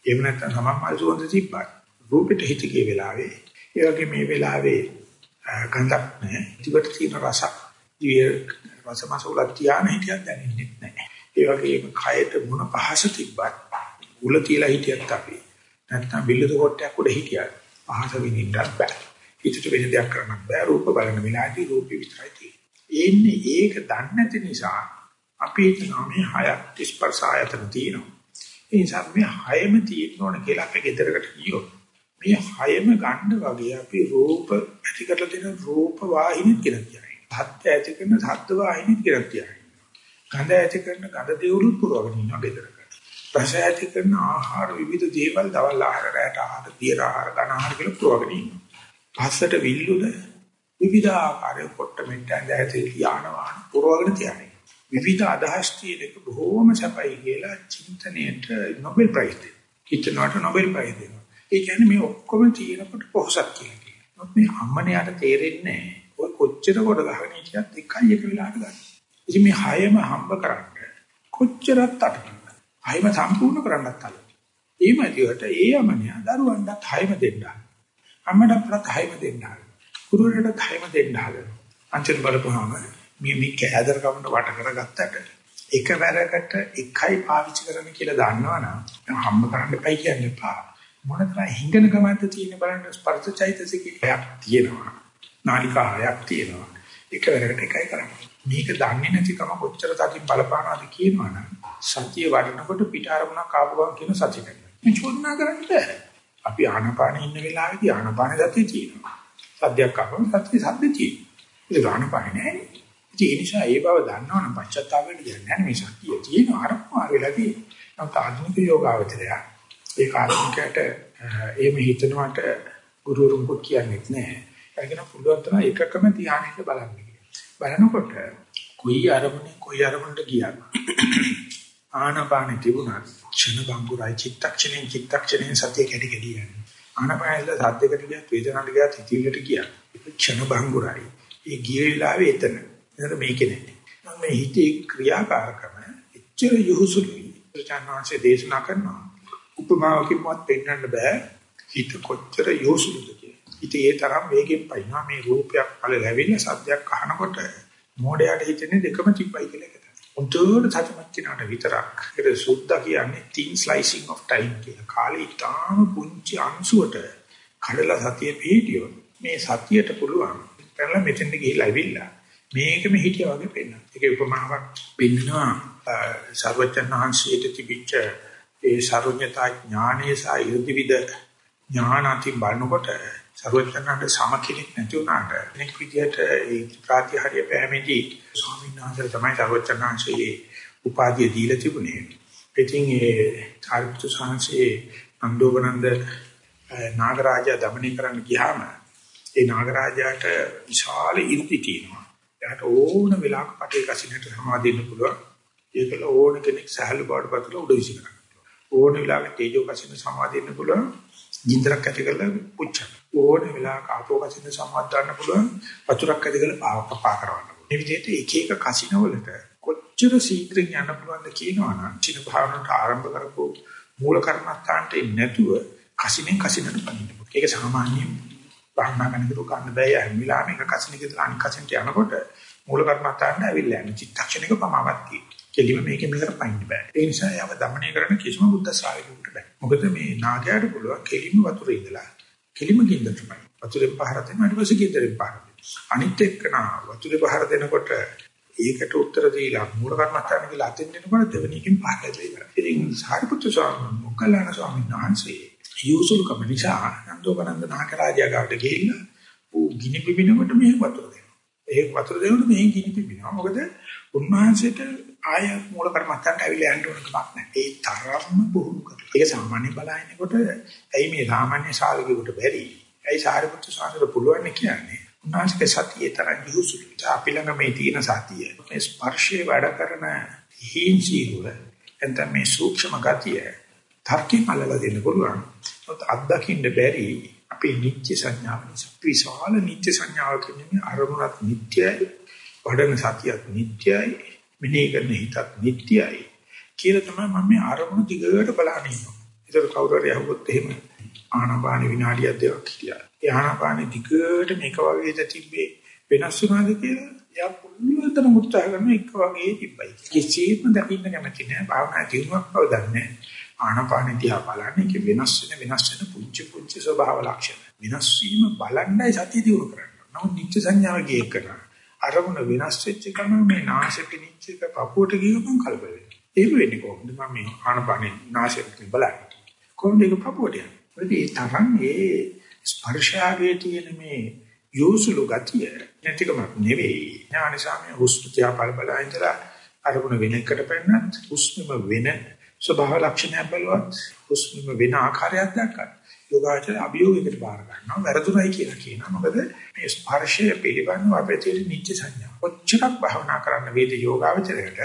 එහෙම නැත්නම් සමම්මල් සුවඳ තිබ්බත් රූපෙට හිත ගිය වෙලාවේ ඒ වගේ මේ වෙලාවේ ගඳක් නැහැ. ඉතිවට තියෙන රස. දිවේ රස මසෝල තියාන හිටියක් දැනෙන්නේ නැහැ. ඒ වගේම කයට මොන පහස තිබ්බත් උල තියලා හිටියත් අපි නැත්නම් බිල්ලද කොටයක් උඩ හිටියත් පහස විඳින්නත් බෑ. හිතට වෙන දෙයක් කරන්න බෑ. රූප බලන වෙලාවේදී රූපෙ විතරයි තියෙන්නේ. එන්නේ ඒක දන්නේ නැති නිසා අපි හිතනවා මේ හයක් ස්පර්ශ ආයතන තියෙනවා. ඒ නිසා මේ හයම තියෙන්න ඕන කියලා අපි ගෙදරකට ගියොත් මේ හයම ගන්න වගේ අපි රූප ඇති කරලා දෙන රූප වාහිනිය කියලා කියනවා. සත්‍ය ඇති කරන සත්ත්ව වාහිනිය කියලා කියනවා. ගඳ ඇති කරන ගඳ දේවලුත් පුරවගෙන ඉන්නවා බෙදරක. රස ඇති කරන ආහාර විවිධ දේවල් දවල් ආහාර රැට ආහාර දියර ආහාර ඝන ආහාර කියලා පුරවගෙන ඉන්නවා. පස්සට විල්ලුද විවිධ ආකාරයේ පොට්ට මෙට්ටෙන් දැහැති යානවා පුරවගෙන තියන්නේ. විවිධ අදහස් තියෙනක බොහෝම සපයි කියලා චින්තනයේට නොබෙල් ප්‍රයිස් දෙනවා. කිචනවට නොබෙල් ප්‍රයිස් දෙනවා. ඒ කියන්නේ මේ ඔක්කොම තියෙනකොට පොහසත් කියලා කියනවා. මේ අම්මණයාට තේරෙන්නේ නැහැ. ඔය කොච්චර කොට ගහගෙන හිටියත් එකයි එක වෙලාවට ගන්න. ඉතින් මේ හයම හම්බ කරන්න කොච්චරක් තටමන්න. හයම සම්පූර්ණ කරන්නත් අල. ඒ මැදිවට ඒ අම්මණයා දරුවන්ට හයම දෙන්න. අම්මට අපලත් හයම දෙන්න. ගුරුවරට හයම දෙන්න හදනවා. අන්තිම බලපුවාම මේ මේ කෑදර කවුන්ට වට කරගත්තට එකවරකට එකයි පාවිච්චි කරන්න කියලා දන්නවනම් හම්බ කරන්න එපයි කියන්න එපා. මොනතරම් හිඟන ගමන්ද තියෙන බලන්න ස්පර්ශ චෛතසිකයක් තියෙනවා. නාලිකා හයක් තියෙනවා. එකවරකට එකයි කරන්නේ. මේක දන්නේ නැතිකම කොච්චර තකින් බලපානවද කියනවනම් සතිය වඩනකොට පිට අරමුණක් ආපු ගමන් කියන සතිය කරනවා. මේ චෝදනා කරන්න බෑ. අපි ආනපානෙ ඉන්න වෙලාවේදී ආනපානෙ සතිය තියෙනවා. සද්දයක් ආවම සතිය සද්ද තියෙනවා. ඒක ආනපානෙ නෑ. ඒ නිසා ඒ බව දන්නවනම් පශ්චාත්තාපයෙන් කියන්නේ මේ සතිය තියෙන අරමුණ වෙලා තියෙනවා. නමුත් ආධුනික යෝගාවචරය ඒ කාර්මිකයට එහෙම හිතනවට ගුරුවරුන්ට කියන්නේ නැහැ. ඒකන පුළුවන් තරම් එකකම ධානයෙට බලන්න බලනකොට කොයි අරමුණේ කොයි අරමුණට ගියත් ආනපානෙ තිබුණා ක්ෂණ බංගුරයි චිත්තක්ෂණෙන් චිත්තක්ෂණෙන් සතිය කැටි කැටි යනවා. ආනපානෙල සද්දයකට ගියත් වේදනාවට ගියත් හිතිවිලට ගියත් ක්ෂණ බංගුරයි. ඒ ගිය වෙලාවේ එතන. එතන මේකේ නැහැ. මම මේ හිතේ ක්‍රියාකාරකම එච්චර යොහුසුලුයි. ප්‍රචාරණාංශයේ දේශනා කරනවා. උපමාවකින්වත් පෙන්වන්න බෑ. හිත කොච්චර යොහුසුලුද ඉතින් ඒ තරම් වේගෙන් පයින්නවා මේ රූපයක් පළ ලැබෙන සද්දයක් අහනකොට මොඩයට හිතෙන්නේ දෙකම තිබ්බයි කියලා එකද. උන්ටෝර සත්‍යමත් කිනාට විතරක් ඒක සුද්ධ කියන්නේ thin slicing of time කියලා. කාලේ ඊටාම පුංචි අංශුවට කඩලා සතිය පිළිටියෝ මේ සතියට පුළුවන් කරලා මෙතෙන්ට ගිහිල්ලා ඇවිල්ලා මේකම හිටියා වගේ පේනවා. ඒකේ උපමාවක් පෙන්නනවා සර්වචන් වහන්සේට තිබිච්ච ඒ සරුඤ්‍යතා ඥානයේ සායුධිවිද ඥානාති බලනකොට සර්වඥාන්ට සම කෙනෙක් නැති වුණාට කෙනෙක් විදිහට ඒ ප්‍රාතිහාර්ය පෑමේදී ස්වාමීන් වහන්සේ තමයි සර්වඥාන්සේ උපාධිය දීලා තිබුණේ. ඉතින් ඒ කාර්යතු සංසේ අන්දෝබනන්ද නාගරාජා දමනය කරන්න ගියාම ඒ නාගරාජාට විශාල ඉර්ති තියෙනවා. එයාට ඕන වෙලාවක පටේ කසිනට සමාදින්න පුළුවන්. ඒකල ඕන කෙනෙක් සහල් බවට පතල උඩ විසි කරන්න. ඕන වෙලාවක තේජෝ කසින සමාදින්න පුළුවන්. ජීන්දරක් ඇති කරලා පුච්චන. ඕනේ වෙලාවක ආපෝකසින් සම්මත ගන්න පුළුවන් වතුරක් ඇති කරලා පපා කරවන්න. මේ විදිහට එක එක කසින වලට කොච්චර ශීඝ්‍රයෙන් යන්න පුළුවන්ද කියනවනම් චින භාවනට ආරම්භ කරපු මූල කර්මස්ථානට නැතුව කසිනෙන් කසිනට පනින්න. ඒක සාමාන්‍ය භාවනා කරනකොට ගන්න බෑ හැම වෙලාවෙම එක කසිනක ඉඳලා අනිත් කසිනට යනකොට මූල කර්මස්ථානට ඇවිල්ලා යන චිත්තක්ෂණයක පමාවක් තියෙනවා. කෙලිම මේකෙන් මෙතන පයින් බෑ. ඒ නිසා යව দমনය කරන කිසිම බුද්ධ ශ්‍රාවකයෙකුට බෑ. මොකද මේ නාගයාට පුළුවන් කෙලිම වතුරේ ඉඳලා කෙලිම ගින්දටමයි. වතුරේ පහර දෙනවා ඊට පස්සේ ගින්දරේ පහර දෙනවා. අනිත් එක්ක නා වතුරේ පහර දෙනකොට ඒකට උත්තර දීලා මූල කර්මස්ථාන කියලා අතින් දෙනකොට දෙවෙනි එකෙන් පහර දෙලා ඉවරයි. ඉතින් සාරිපුත්තු ස්වාමීන් මොග්ගල්ලාන ස්වාමීන් වහන්සේ යෝසුල් කම නිසා නන්දෝපනන්ද නාගරාජයා ගාවට ගිහිල්ලා ඌ ගිනි පිපිනකොට මෙහෙ වතුර දෙනවා. ඒ වතුර දෙනකොට මෙහෙ ගිනි පිපිනවා. මොකද උන්වහන්සේට ආය මූල කර්මස්ථානට ඇවිල්ලා යන්න ඕන කමක් නැහැ. ඒ තරම්ම පුහුණු කරලා. ඒක සාමාන්‍ය බලහිනකොට ඇයි මේ සාමාන්‍ය ශාලකෙකුට බැරි? ඇයි සාරිපුත්තු සාසනට පුළුවන් කියන්නේ? උන්වහන්සේගේ සතියේ තරම් යොසුලු. අපි ළඟ මේ තියෙන සතිය. මේ ස්පර්ශයේ වැඩ කරන හිංසීරුව එතන මේ සූක්ෂම ගතිය තර්කී මලලා දෙන්න පුළුවන්. ඒත් අත්දකින්න බැරි අපේ නිත්‍ය සංඥාව නිසා. විශාල නිත්‍ය සංඥාවක් කියන්නේ අරමුණක් නිත්‍යයි. වඩන සතියක් නිත්‍යයි. මෙනෙහි කරන හිතත් නිට්ටයයි කියලා තමයි මම මේ ආරමුණු දිගට බලන්නේ ඉන්නවා. ඒතර කවුරු හරි අහුවොත් එහෙම ආනාපාන විනාඩියක් දෙකක් හිටියා. ඒ ආනාපාන දිගට මේක වගේ ඉඳ තිබ්බේ වෙනස් වුණාද කියලා එයා පුළුවන් තරම් උත්සාහ කරන එක වගේ තිබ්බයි. කිසිම දකින්න කැමති නෑ. භාවනා දිනුවක් බව දන්නේ ආනාපාන දිහා බලන්නේ ඒක වෙනස් වෙන වෙනස් වෙන පුංචි පුංචි ස්වභාව ලක්ෂණ. වෙනස් වීම බලන්නයි සතිය දිනු කරන්නේ. නමුත් නිත්‍ය සංඥාව ගියේ කරා. අරමුණ වෙනස් වෙච්ච ගමන් මේ නාසෙක නිච්ච එක පපුවට ගියොත් කලබල වෙනවා. ඒක වෙන්නේ කොහොමද? මම මේ ආනපානේ නාසෙක බලන්නේ. කොහොමද ඒක පපුවට යන්නේ? ඒ තරම් ඒ ස්පර්ශාවේ තියෙන මේ යෝසුලු ගතිය නැතිකමක් නෙවෙයි. ඥානසාමයේ හුස්ම තියා බල බල ඉඳලා අරමුණ වෙන එකට පෙන්නත් හුස්මම වෙන ස්වභාව ලක්ෂණයක් බලවත් හුස්මම වෙන ආකාරයක් දක්වන. යෝගාචර අභියෝගයකට බාර ගන්නවා වැරදුනයි කියලා කියනවා. මොකද මේ ස්පර්ශය පිළිබඳව අපේ තියෙන නිත්‍ය සංඥා. ඔච්චරක් භවනා කරන්න වේද යෝගාචරයට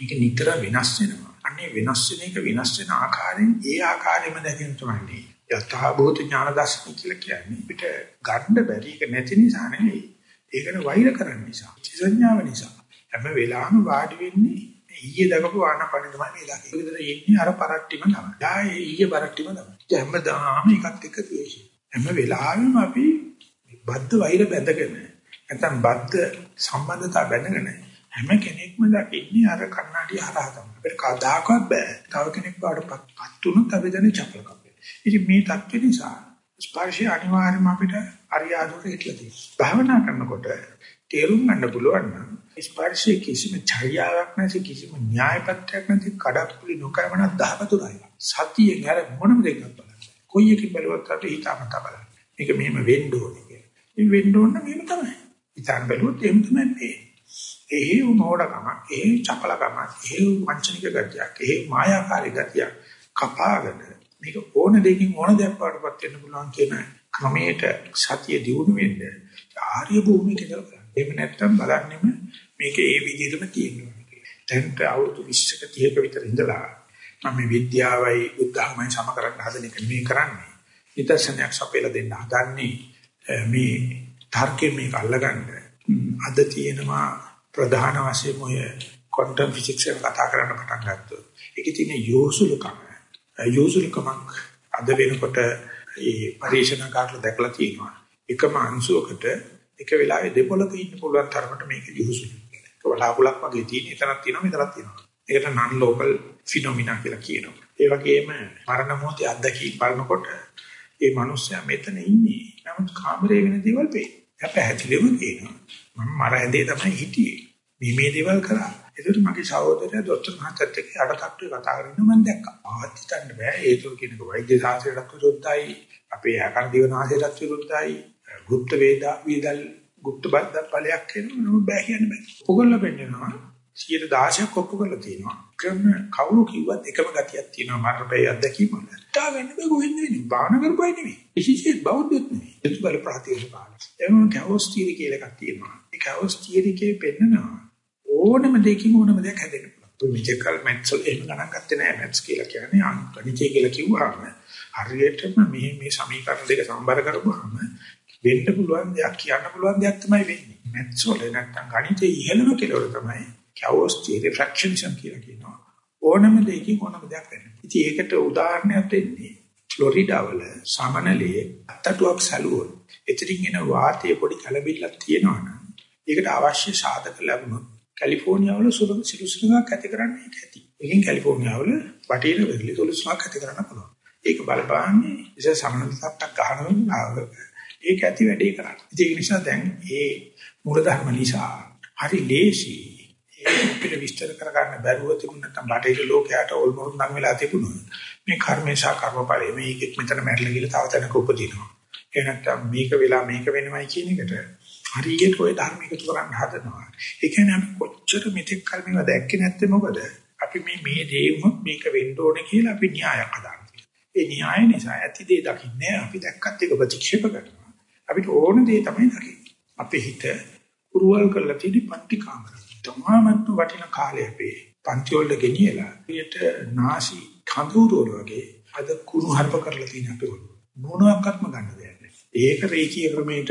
මේක නිතර වෙනස් වෙනවා. අනේ වෙනස් වෙන එක වෙනස් වෙන ආකාරයෙන් ඒ ආකාරයෙන්ම දැකෙන තමයි. යථා භූත ඥාන දර්ශන කියලා කියන්නේ පිට ගන්න බැරි එක නැති නිසා නෙවෙයි. ඒකට වෛර කරන්න නිසා. සංඥාව නිසා. හැම වෙලාවෙම වාඩි වෙන්නේ ඊයේ දකපු ආනපන තමයි මේ දකින්නේ. ඒකද එන්නේ අර පරට්ටිම තමයි. යා ඊයේ පරට්ටිම තමයි. හැමදාම එකත් එක්ක ද්වේෂය. හැම වෙලාවෙම අපි බද්ධ වෛර බැඳගෙන නැත්නම් බද්ධ සම්බන්ධතා බැඳගෙන හැම කෙනෙක්ම දකින්නේ අර කන්නඩිය හරහා තමයි. අපිට කවදාකවත් බෑ. තව කෙනෙක් බාටපත් වුණොත් අපි දැන චපලකම් වෙනවා. ඉතින් මේ தත්ත්ව නිසා ස්පර්ශය අනිවාර්යයෙන්ම අපිට අරියාදුට හිටලා තියෙනවා. භාවනා කරනකොට තේරුම් ගන්න පුළුවන් නම් ස්පර්ශයේ කිසිම ඡායාවක් නැති කිසිම න්‍යායපත්‍යක් නැති කඩප්පුලි නොකරන දහවතුරයි. සතියෙන් අර මොනම දෙයක් බලන්න. කොයි එකකින් බලවත් අපිට හිතාමත බලන්න. මේක මෙහෙම වෙන්න ඕනේ කියලා. මේ වෙන්න ඕන නම් එහෙම තමයි. හිතාන බැලුවොත් එහෙම තමයි මේ. එහි මොඩකම, එහි චපලකම, එහි වංචනික ගතියක්, එහි මායාකාරී ගතියක් කපාගෙන මේක ඕන දෙකින් ඕන දෙයක් වඩපත් වෙන්න පුළුවන් කියන ක්‍රමයට සතිය දියුණු වෙන්න ආර්ය භූමික ඉඳලා එහෙම නැත්නම් බලන්නෙම මේක ඒ විදිහටම තියෙනවා කියලා. දැන් අවුරුදු 20ක 30ක විතර ඉඳලා මම මේ විද්‍යාවයි බුද්ධාගමයි සම කරන්න හදන එක නෙමෙයි කරන්නේ. නිදර්ශනයක් සපයලා දෙන්න හදන්නේ මේ තර්කයෙන් මේක අල්ලගන්න. අද තියෙනවා ප්‍රධාන වශයෙන් ඔය ක්වොන්ටම් ෆිසික්ස් එක කතා කරන්න පටන් ගත්තොත් ඒකේ තියෙන යෝසුලකම යෝසුලකමක් අද වෙනකොට ඒ පරිශනාකාරලා දැකලා තියෙනවා. එකම අංශුවකට එක වෙලාවෙ දෙපොළක ඉන්න පුළුවන් තරමට මේක යොහුසුලු. ඒක වලාකුලක් වගේ තියෙන එතනක් තියෙනවා මෙතනක් තියෙනවා. ඒකට නන් ලෝකල් ෆිනොමිනා කියලා කියනවා. ඒ වගේම මරණ මොහොතේ අත්දැකීම් බලනකොට ඒ මිනිස්සයා මෙතන ඉන්නේ. නමුත් කාමරේ වෙන දේවල් පේනවා. එයා පැහැදිලිවම කියනවා. මම මර ඇඳේ තමයි හිටියේ. මේ මේ දේවල් කරා. ඒකට මගේ සහෝදරයා දොස්තර මහත්තයත් එක්ක අඩටට්ටුවේ කතා කරගෙන මම දැක්කා. ආවත් හිතන්න බෑ. ඒක කෙනෙක් වෛද්‍ය සාස්ත්‍රයටත් විරුද්ධයි. අපේ ආකාර දිවනාසයටත් විරුද්ධයි. গুপ্ত වේදා වේදල් গুপ্ত බද්ද ඵලයක් වෙනවා බෑ කියන්න බෑ. ඔයගොල්ලෝ පෙන්නනවා 116ක් ඔප්පු කරලා තියෙනවා. ක්‍රම කවුරු කිව්වත් එකම ගතියක් තියෙනවා මරපේ අත්දැකීම. තා ගන්න බෑ කොහෙන්ද වෙන්නේ? බාහන කරපුවයි නෙමෙයි. කිසිසේත් බෞද්ධත් නෙමෙයි. ඒක බල ප්‍රතිශ කාල. එනවා කවස් තීරි කියලා එකක් තියෙනවා. ඒ කවස් තීරිකේ පෙන්නනවා ඕනම දෙයකින් ඕනම දෙයක් හැදෙන්න පුළුවන්. මෙච්චර මැත්ස් වල එහෙම ගණන් ගත්තේ නෑ මැත්ස් කියලා කියන්නේ අනිත්‍ය කියලා කිව්වහම හරියටම මේ මේ සමීකරණ දෙක සම්බර කරපුවාම වෙන්න පුළුවන් දෙයක් කියන්න පුළුවන් දෙයක් තමයි වෙන්නේ. මැත්ස් වල නැත්තම් ගණිතයේ ඉහළම කෙලවර තමයි chaos theory fractionism කියලා කියනවා. ඕනම දෙයකින් ඕනම දෙයක් වෙනවා. ඉතින් ඒකට උදාහරණයක් දෙන්නේ ෆ්ලොරිඩා වල සමනලයේ අත්තටුවක් සැලුවොත් එතරින් එන වාතයේ පොඩි කලබිල්ලක් තියෙනවනම් ඒකට අවශ්‍ය සාධක ලැබුණොත් කැලිෆෝනියාව වල සුළු සිලුසුලක් ඇති කරන්න ඒක ඇති. ඒකෙන් කැලිෆෝනියාව වල වටේන වෙරළි සුළුසුලක් ඇති කරන්න පුළුවන්. ඒක බලපාන්නේ ඉතින් සමනල සට්ටක් ගහනවා ඒක ඇති වැඩේ කරන්නේ. ඒක නිසා දැන් මේ මූලධර්ම නිසා හරි ලේසි ඒක පිළ විස්තර කරගන්න බැරුව තිබුණ නැත්නම් බටහිර ලෝකයට ඕල්මෝස් නම් වෙලා තිබුණා. මේ කර්මේශා කර්මඵලෙ මේකෙත් මෙතන මැරලා ගිහලා තව තැනක උපදිනවා. ඒ නැත්නම් මේක වෙලා මේක වෙනවයි කියන එකට හරියට ඔය ධර්ම එකතු කරන්න හදනවා. ඒ කියන්නේ අපි කොච්චර මෙතෙක් කල් මේවා දැක්කේ නැත්තේ මොකද? අපි මේ මේ දේ වුණොත් මේක වෙන්න ඕනේ කියලා අපි න්‍යායක් හදාගන්නවා. ඒ න්‍යාය නිසා ඇති දේ දකින්නේ අපි දැක්කත් ඒක ප්‍රතික්ෂේප කරනවා. අපිට ඕන දේ තමයි දකින්නේ. අපේ හිත උරුවල් කරලා තියෙන පන්ති කාමර. තමාමත් වටින කාලය අපේ පන්ති වල ගෙනියලා ඊට නාසි කඳුරෝල වගේ අද කුණු හර්ප කරලා තියෙන අපේ මොනවාක්වත්ම ගන්න දෙයක් නැහැ. ඒක රේකී ක්‍රමයට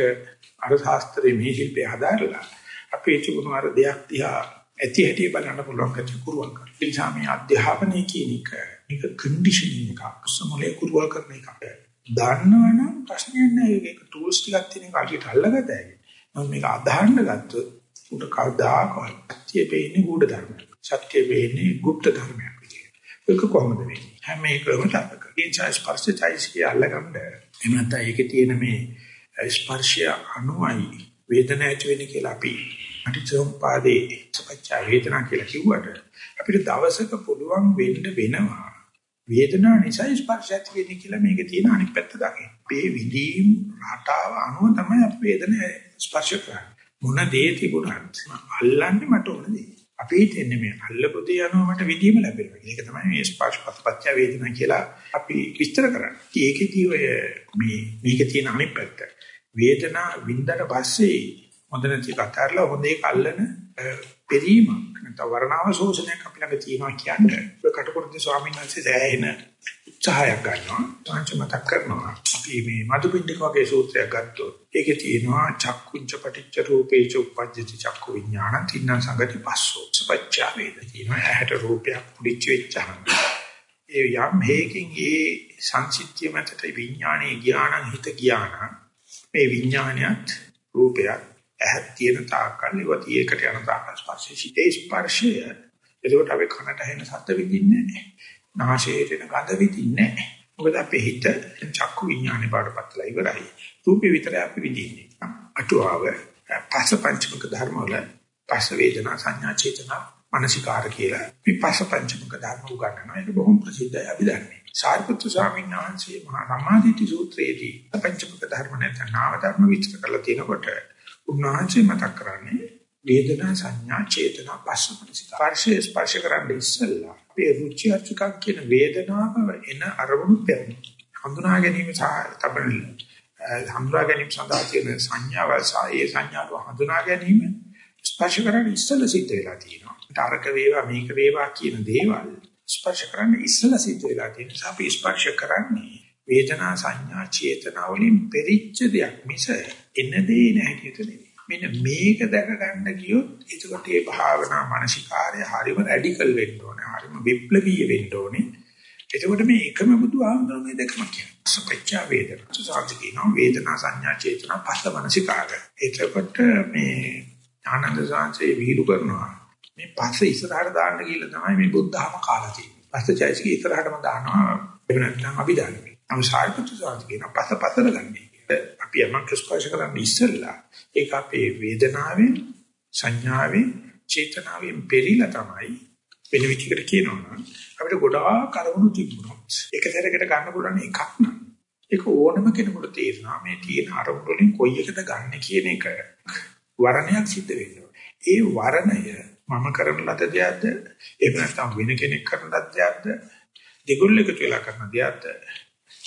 අර ශාස්ත්‍රයේ මේ ශිල්පය හදාරලා අපේ තිබුණු අර දෙයක් දිහා ඇති හැටි බලන්න පුළුවන් කච්ච කුරුවල් කරනවා. ඒ නිසා මේ අධ්‍යාපනයේ කියන එක මේක කන්ඩිෂනින් එකක්. සමලේ කුරුවල් කරන එකක්. දන්නවනම් ප්‍රශ්නයක් නෑ ඒක ටූල්ස් ටිකක් තියෙන කාටියට අල්ලගත හැකි. මම මේක අදහන්න ගත්තොත් උඩ කවදාකවත් සත්‍ය වෙන්නේ ගුඪ ධර්මයක්. සත්‍ය වෙන්නේ গুপ্ত ධර්මයක් විදියට. ඒක කොහොමද වෙන්නේ? හැම එකම තත්ක. ඉන්සයි ස්පර්ශයයි අල්ලගන්න. එහෙම නැත්නම් ඒකේ තියෙන මේ ස්පර්ශය අනුයි වේදනාව ඇති වෙන්නේ කියලා අපි අටිචෝපාදේ සපච්චා වේදනා කියලා කිව්වට අපිට දවසක පුළුවන් වෙන්න වෙනවා වේදනාව නිසා ස්පර්ශ ඇති වෙන්නේ කියලා මේකේ තියෙන අනිත් පැත්ත දකින්න. මේ විදීම් රටාව අනුව තමයි අපි වේදනාව ස්පර්ශ කරන්නේ. මොන දේ තිබුණත් අල්ලන්නේ මට ඕන දේ. අපි හිතන්නේ මේ අල්ලපු දේ අනුව මට විදීම ලැබෙනවා. ඒක තමයි මේ ස්පර්ශ පත්පත්‍ය වේදනා කියලා අපි විස්තර කරන්නේ. ඒකෙදී ඔය මේ මේකේ තියෙන අනිත් පැත්ත. වේදනා වින්දට පස්සේ හොඳ නැති කතරලා හොඳ ඒක අල්ලන පෙරීමක් නැත්නම් වර්ණාව ශෝෂණයක් අපි ළඟ තියෙනවා කියන්නේ. ඔය කටුකුරුන්ගේ ස්වාමීන් වහන්සේ සෑහෙන උත්සාහයක් ගන්නවා. තාංච මතක් කරනවා. අපි මේ මදුපිණ්ඩික වගේ සූත්‍රයක් ගත්තොත් ඒකේ තියෙනවා චක්කුංච පටිච්ච රූපේච උපජ්ජති චක්කු විඥාන තින්න සංගති පස්සෝ. සපච්චා වේද තියෙනවා. ඇහැට රූපයක් පුடிච්ච වෙච්චහම. ඒ යම් හේකින් ඒ සංසිද්ධිය මතට විඥානයේ ඥානං හිත ඥාන මේ විඥානයත් රූපයක් ඇහක් තියෙන තාක්කල් ඒවා තියේකට යන තාක්කල් ස්පර්ශය ඒ ස්පර්ශය එතකොට අපි කනට ඇහෙන සද්ද විඳින්නේ නැහැ. නාසයට එන ගඳ විඳින්නේ නැහැ. මොකද අපේ හිත චක්කු විඥානේ පාඩපත්ලා ඉවරයි. රූපේ විතරයි අපි විඳින්නේ. අටුවාව පස පංචමක ධර්ම වල පස වේදනා සංඥා චේතනා මනසිකාර කියලා විපස්ස පංචමක ධර්ම උගන්වනවා. ඒක බොහොම ප්‍රසිද්ධයි අපි දන්නේ. සාරිපුත්තු ස්වාමීන් වහන්සේ මහා සම්මාදිට්ඨි සූත්‍රයේදී පංචමක ධර්ම නැත්නම් නාම ධර්ම විස්තර කරලා තිනකොට උන්වහන්සේ මතක් කරන්නේ වේදනා සංඥා චේතනා පස්සමනසිකාර. ස්පර්ශය ස්පර්ශ කරන්නේ ඉස්සෙල්ලා අපේ රුචි අරුචිකම් කියන වේදනාව එන අරමුණු පෙරන. හඳුනා ගැනීම සහ තබන හඳුනා ගැනීම සඳහා තියෙන සංඥාවල් සහ ඒ සංඥාව හඳුනා ගැනීම ස්පර්ශ කරන්නේ ඉස්සෙල්ලා සිද්ධ වෙලා තියෙනවා. තරක වේවා මේක වේවා කියන දේවල් ස්පර්ශ කරන්නේ ඉස්සලා සිද්ධ වෙලා තියෙන නිසා අපි ස්පර්ශ කරන්නේ වේදනා සංඥා චේතනා වලින් පෙරිච්ච දෙයක් මිස එන දේ නැහැටියට නෙවෙයි. මෙන්න මේක දැක ගන්න ගියොත් එතකොට මේ භාවනා මානසිකාර්ය හරිම රැඩිකල් වෙන්න ඕනේ. හරිම විප්ලවීය වෙන්න ඕනේ. එතකොට මේ එකම බුදු ආමඳුන මේ දෙකම කියන්නේ. සපච්චා වේදනා. සාධිකිනෝ වේදනා සංඥා චේතනා පස්ස මානසිකාර්ය. එතකොට මේ ආනන්ද සාංශේ විහිළු කරනවා. මේ පස්සේ ඉස්සරහට දාන්න කියලා තමයි මේ බුද්ධහම කාලා තියෙන්නේ. පස්සේ චෛසික ඉස්සරහටම දානවා. එහෙම නැත්නම් අපි දාන්නේ. අපි සාරිපුත්‍ර සාන්ති කියන පස්ස පතර ගන්නේ. අපි යමක් ස්පර්ශ කරන්නේ ඉස්සෙල්ලා ඒක අපේ වේදනාවෙන් සංඥාවෙන් චේතනාවෙන් පෙරිලා තමයි වෙන විදිහකට කියනවා අපිට ගොඩාක් අරමුණු තිබුණොත් එක සැරයකට ගන්න පුළුවන් එකක් නම් ඒක ඕනම කෙනෙකුට තේරෙනවා මේ තියෙන අරමුණු වලින් කොයි එකද ගන්න කියන එක වරණයක් සිද්ධ වෙනවා. ඒ වරණය මම කරන ලද දෙයක්ද එහෙම නැත්නම් වෙන කෙනෙක් කරන ලද දෙයක්ද දෙගොල්ල එකතු වෙලා කරන දෙයක්ද